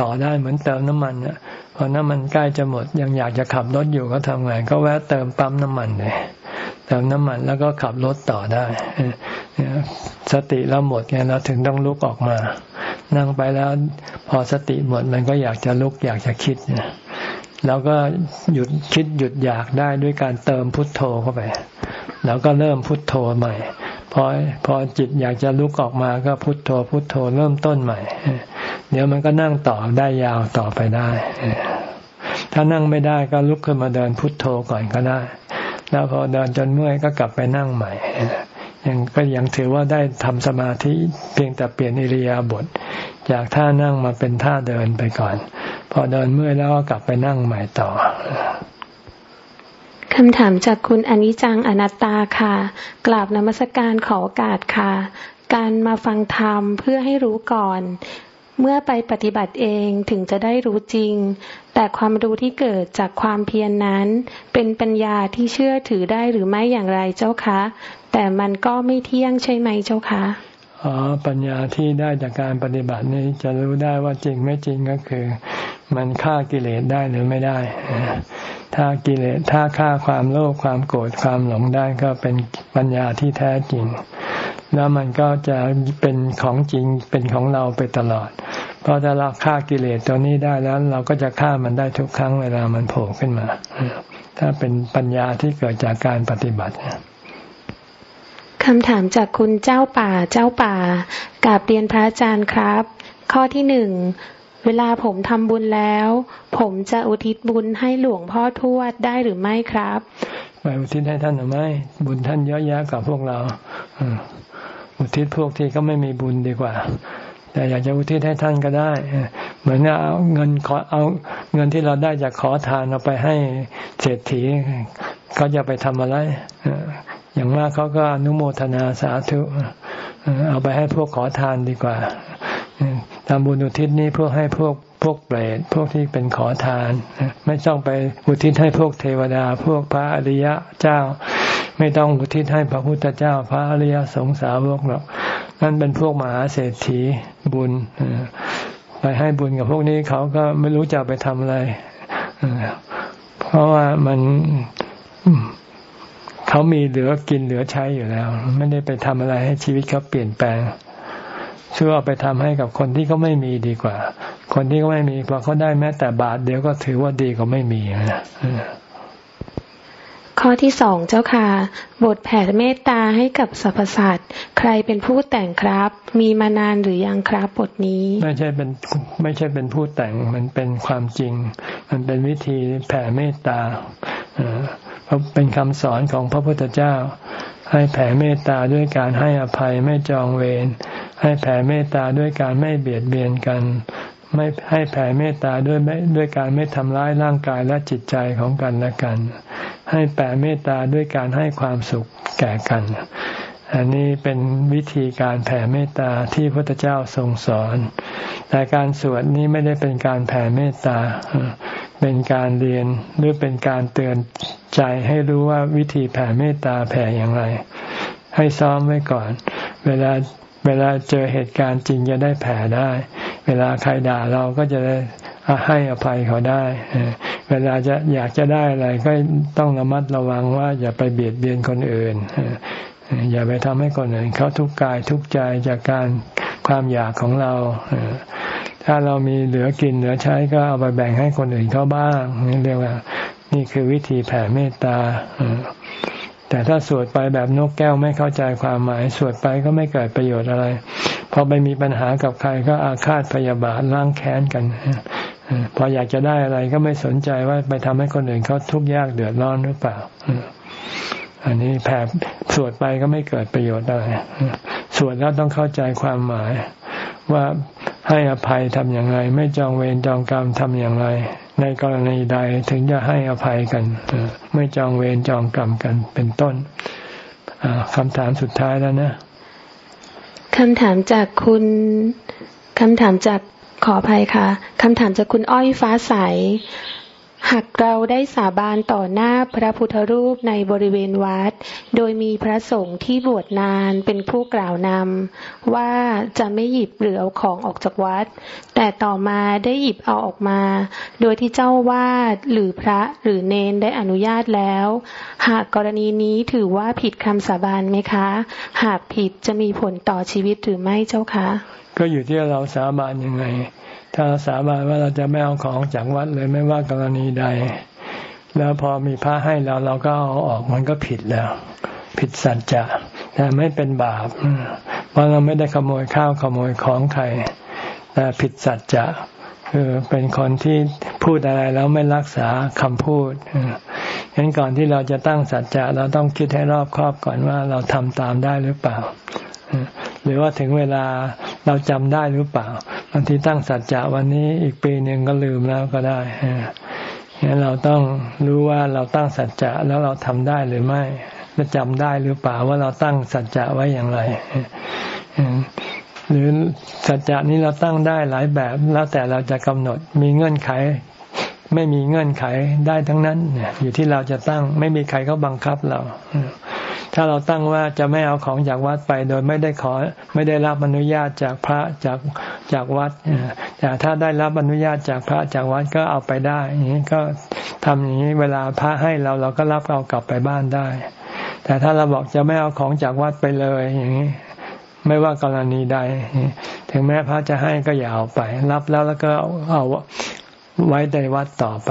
ต่อได้เหมือนเติมน้ำมันเนี่ยพอน้ำมันใกล้จะหมด ยังอยากจะขับรถอยู่ก็ทำไงก็แวะเติมปั๊มน้ำมันเลยเติมน้ำมันแล้วก็ขับรถต่อได้สติเราหมดไงเราถึงต้องลุกออกมา นั่งไปแล้วพอสติหมดมันก็อยากจะลุกอยากจะคิดนะเราก็หยุดคิดหยุดอยากได้ด้วยการเติมพุทโธเข้าไป แล้วก็เริ่มพุทโธใหม่ พอพอจิตอยากจะลุกออกมาก็พุทโธ พุทโธเริ่มต้นใหม่ เดี๋ยวมันก็นั่งต่อได้ยาวต่อไปได้ ถ้านั่งไม่ได้ก็ลุกขึ้นมาเดินพุทโธก่อนก็ได้ แล้วพอเดินจนเมื่อยก็กลับไปนั่งใหม่ยังก็ยังถือว่าได้ทำสมาธิเพียงแต่เปลี่ยนอิริยาบถจากท่านั่งมาเป็นท่าเดินไปก่อน พอเดินเมื่อยแล้วก็กลับไปนั่งใหม่ต่อ คำถามจากคุณอนิจังอนัตตาค่ะ กราบนมัสการขอโอกาสค่ะ การมาฟังธรรมเพื่อให้รู้ก่อน เมื่อไปปฏิบัติเองถึงจะได้รู้จริง แต่ความรู้ที่เกิดจากความเพียรนนั้น เป็นปัญญาที่เชื่อถือได้หรือไม่อย่างไรเจ้าคะ แต่มันก็ไม่เที่ยงใช่ไหมเจ้าคะอ๋อปัญญาที่ได้จากการปฏิบัตินี้จะรู้ได้ว่าจริงไม่จริงก็คือ มันฆ่ากิเลสได้หรือไม่ได้ ถ้ากิเลสถ้าฆ่าความโลภความโกรธความหลงได้ก็เป็นปัญญาที่แท้จริง แล้วมันก็จะเป็นของจริงเป็นของเราไปตลอด เพราะถ้าเราฆ่ากิเลสตัวนี้ได้แล้ว เราก็จะฆ่ามันได้ทุกครั้งเวลามันโผล่ขึ้นมา ถ้าเป็นปัญญาที่เกิดจากการปฏิบัติคำถามจากคุณเจ้าป่าเจ้าป่ากาบเรียนพระอาจารย์ครับ ข้อที่หนึ่ง เวลาผมทำบุญแล้ว ผมจะอุทิศบุญให้หลวงพ่อทวดได้หรือไม่ครับไปอุทิศให้ท่านหรือไม่ บุญท่านเยอะแยะกับพวกเราอุทิศพวกที่ก็ไม่มีบุญดีกว่า แต่อยากจะอุทิศให้ท่านก็ได้ เหมือนเอาเงินขอเอาเงินที่เราได้จากขอทานเอาไปให้เศรษฐีเขาจะไปทำอะไรอย่างมากเขาก็อนุโมทนาสาธุเอาไปให้พวกขอทานดีกว่า ทำบุญอุทิศนี้เพื่อให้พวกพวกเปรตพวกที่เป็นขอทาน ไม่ต้องไปอุทิศให้พวกเทวดา พวกพระอริยะเจ้า ไม่ต้องอุทิศให้พระพุทธเจ้า พระอริยสงสาวกหรอกนั่นเป็นพวกมหาเศรษฐีบุญไปให้บุญกับพวกนี้เขาก็ไม่รู้จะไปทำอะไรเพราะว่ามันเขามีเหลือกินเหลือใช้อยู่แล้ว ไม่ได้ไปทำอะไรให้ชีวิตเขาเปลี่ยนแปลง ช่วยเอาไปทำให้กับคนที่เขาไม่มีดีกว่า คนที่เขาไม่มีพอเขาได้แม้แต่บาทเดียวก็ถือว่าดีกว่าไม่มีนะข้อที่สองเจ้าค่ะ บทแผ่เมตตาให้กับสรรพสัตว์ใครเป็นผู้แต่งครับ มีมานานหรือยังครับบทนี้ ไม่ใช่เป็นไม่ใช่เป็นผู้แต่งมันเป็นความจริง มันเป็นวิธีแผ่เมตตาเพราะเป็นคำสอนของพระพุทธเจ้า ให้แผ่เมตตาด้วยการให้อภัยไม่จองเวร ให้แผ่เมตตาด้วยการไม่เบียดเบียนกัน ไม่ให้แผ่เมตตาด้วยด้วยการไม่ทำร้ายร่างกายและจิตใจของกันและกัน ให้แผ่เมตตาด้วยการให้ความสุขแก่กัน อันนี้เป็นวิธีการแผ่เมตตาที่พระพุทธเจ้าทรงสอน แต่การสวดนี้ไม่ได้เป็นการแผ่เมตตา เป็นการเรียนหรือเป็นการเตือนใจให้รู้ว่าวิธีแผ่เมตตาแผ่อย่างไรให้ซ้อมไว้ก่อน เวลา เวลาเจอเหตุการณ์จริงจะได้แผ่ได้ เวลาใครด่าเราก็จะได้ให้อภัยเขาได้เวลาจะอยากจะได้อะไรก็ต้องระมัดระวังว่า อย่าไปเบียดเบียนคนอื่นอย่าไปทำให้คนอื่นเขาทุกข์กายทุกข์ใจจากการความอยากของเราถ้าเรามีเหลือกินเหลือใช้ก็เอาไปแบ่งให้คนอื่นเขาบ้างนี่เรียกว่า นี่คือวิธีแผ่เมตตา แต่ถ้าสวดไปแบบนกแก้วไม่เข้าใจความหมาย สวดไปก็ไม่เกิดประโยชน์อะไร พอไปมีปัญหากับใครก็อาฆาตพยาบาทล้างแค้นกันพออยากจะได้อะไรก็ไม่สนใจว่าไปทำให้คนอื่นเขาทุกข์ยากเดือดร้อนหรือเปล่า อันนี้แผ่สวดไปก็ไม่เกิดประโยชน์อะไร สวดแล้วต้องเข้าใจความหมาย ว่าให้อภัยทำอย่างไร ไม่จองเวรจองกรรมทำอย่างไร ในกรณีใดถึงจะให้อภัยกัน ไม่จองเวรจองกรรมกันเป็นต้นคำถามสุดท้ายแล้วนะคำถามจากคุณคำถามจากขออภัยค่ะคำถามจากคุณอ้อยฟ้าใส หากเราได้สาบานต่อหน้าพระพุทธรูปในบริเวณวัด โดยมีพระสงฆ์ที่บวชนานเป็นผู้กล่าวนำว่าจะไม่หยิบหรือเอาของออกจากวัด แต่ต่อมาได้หยิบเอาออกมา โดยที่เจ้าวาดหรือพระหรือเนนได้อนุญาตแล้ว หากกรณีนี้ถือว่าผิดคำสาบานไหมคะ หากผิดจะมีผลต่อชีวิตหรือไม่เจ้าคะ ก็อยู่ที่เราสาบานยังไง ถ้าสาบานว่าเราจะไม่เอาของจากวัดเลยไม่ว่ากรณีใด แล้วพอมีพระให้เราเราก็เอาออกมันก็ผิดแล้ว ผิดสัจจะแต่ไม่เป็นบาป เพราะเราไม่ได้ขโมยข้าวขโมยของใครแต่ผิดสัจจะคือเป็นคนที่พูดอะไรแล้วไม่รักษาคำพูดฉะนั้นก่อนที่เราจะตั้งสัจจะเราต้องคิดให้รอบครอบก่อนว่าเราทำตามได้หรือเปล่า หรือว่าถึงเวลาเราจำได้หรือเปล่าบางทีตั้งสัจจะวันนี้อีกปีหนึ่งก็ลืมแล้วก็ได้งั้นเราต้องรู้ว่าเราตั้งสัจจะแล้วเราทำได้หรือไม่และจำได้หรือเปล่าว่าเราตั้งสัจจะไว้อย่างไรหรือสัจจะนี้เราตั้งได้หลายแบบ แล้วแต่เราจะกำหนดมีเงื่อนไข ไม่มีเงื่อนไขได้ทั้งนั้นอยู่ที่เราจะตั้ง ไม่มีใครเขาบังคับเรา ถ้าเราตั้งว่าจะไม่เอาของจากวัดไป โดยไม่ได้ขอไม่ได้รับอนุญาตจากพระจากจากวัดแต่ถ้าได้รับอนุญาตจากพระจากวัดก็เอาไปได้อย่างนี้ก็ทำอย่างนี้เวลาพระให้เราเราก็รับเอากลับไปบ้านได้ แต่ถ้าเราบอกจะไม่เอาของจากวัดไปเลยอย่างนี้ไม่ว่ากรณีใด ถึงแม้พระจะให้ก็อย่าเอาไป รับแล้วแล้วก็เอาไว้ในวัดต่อไป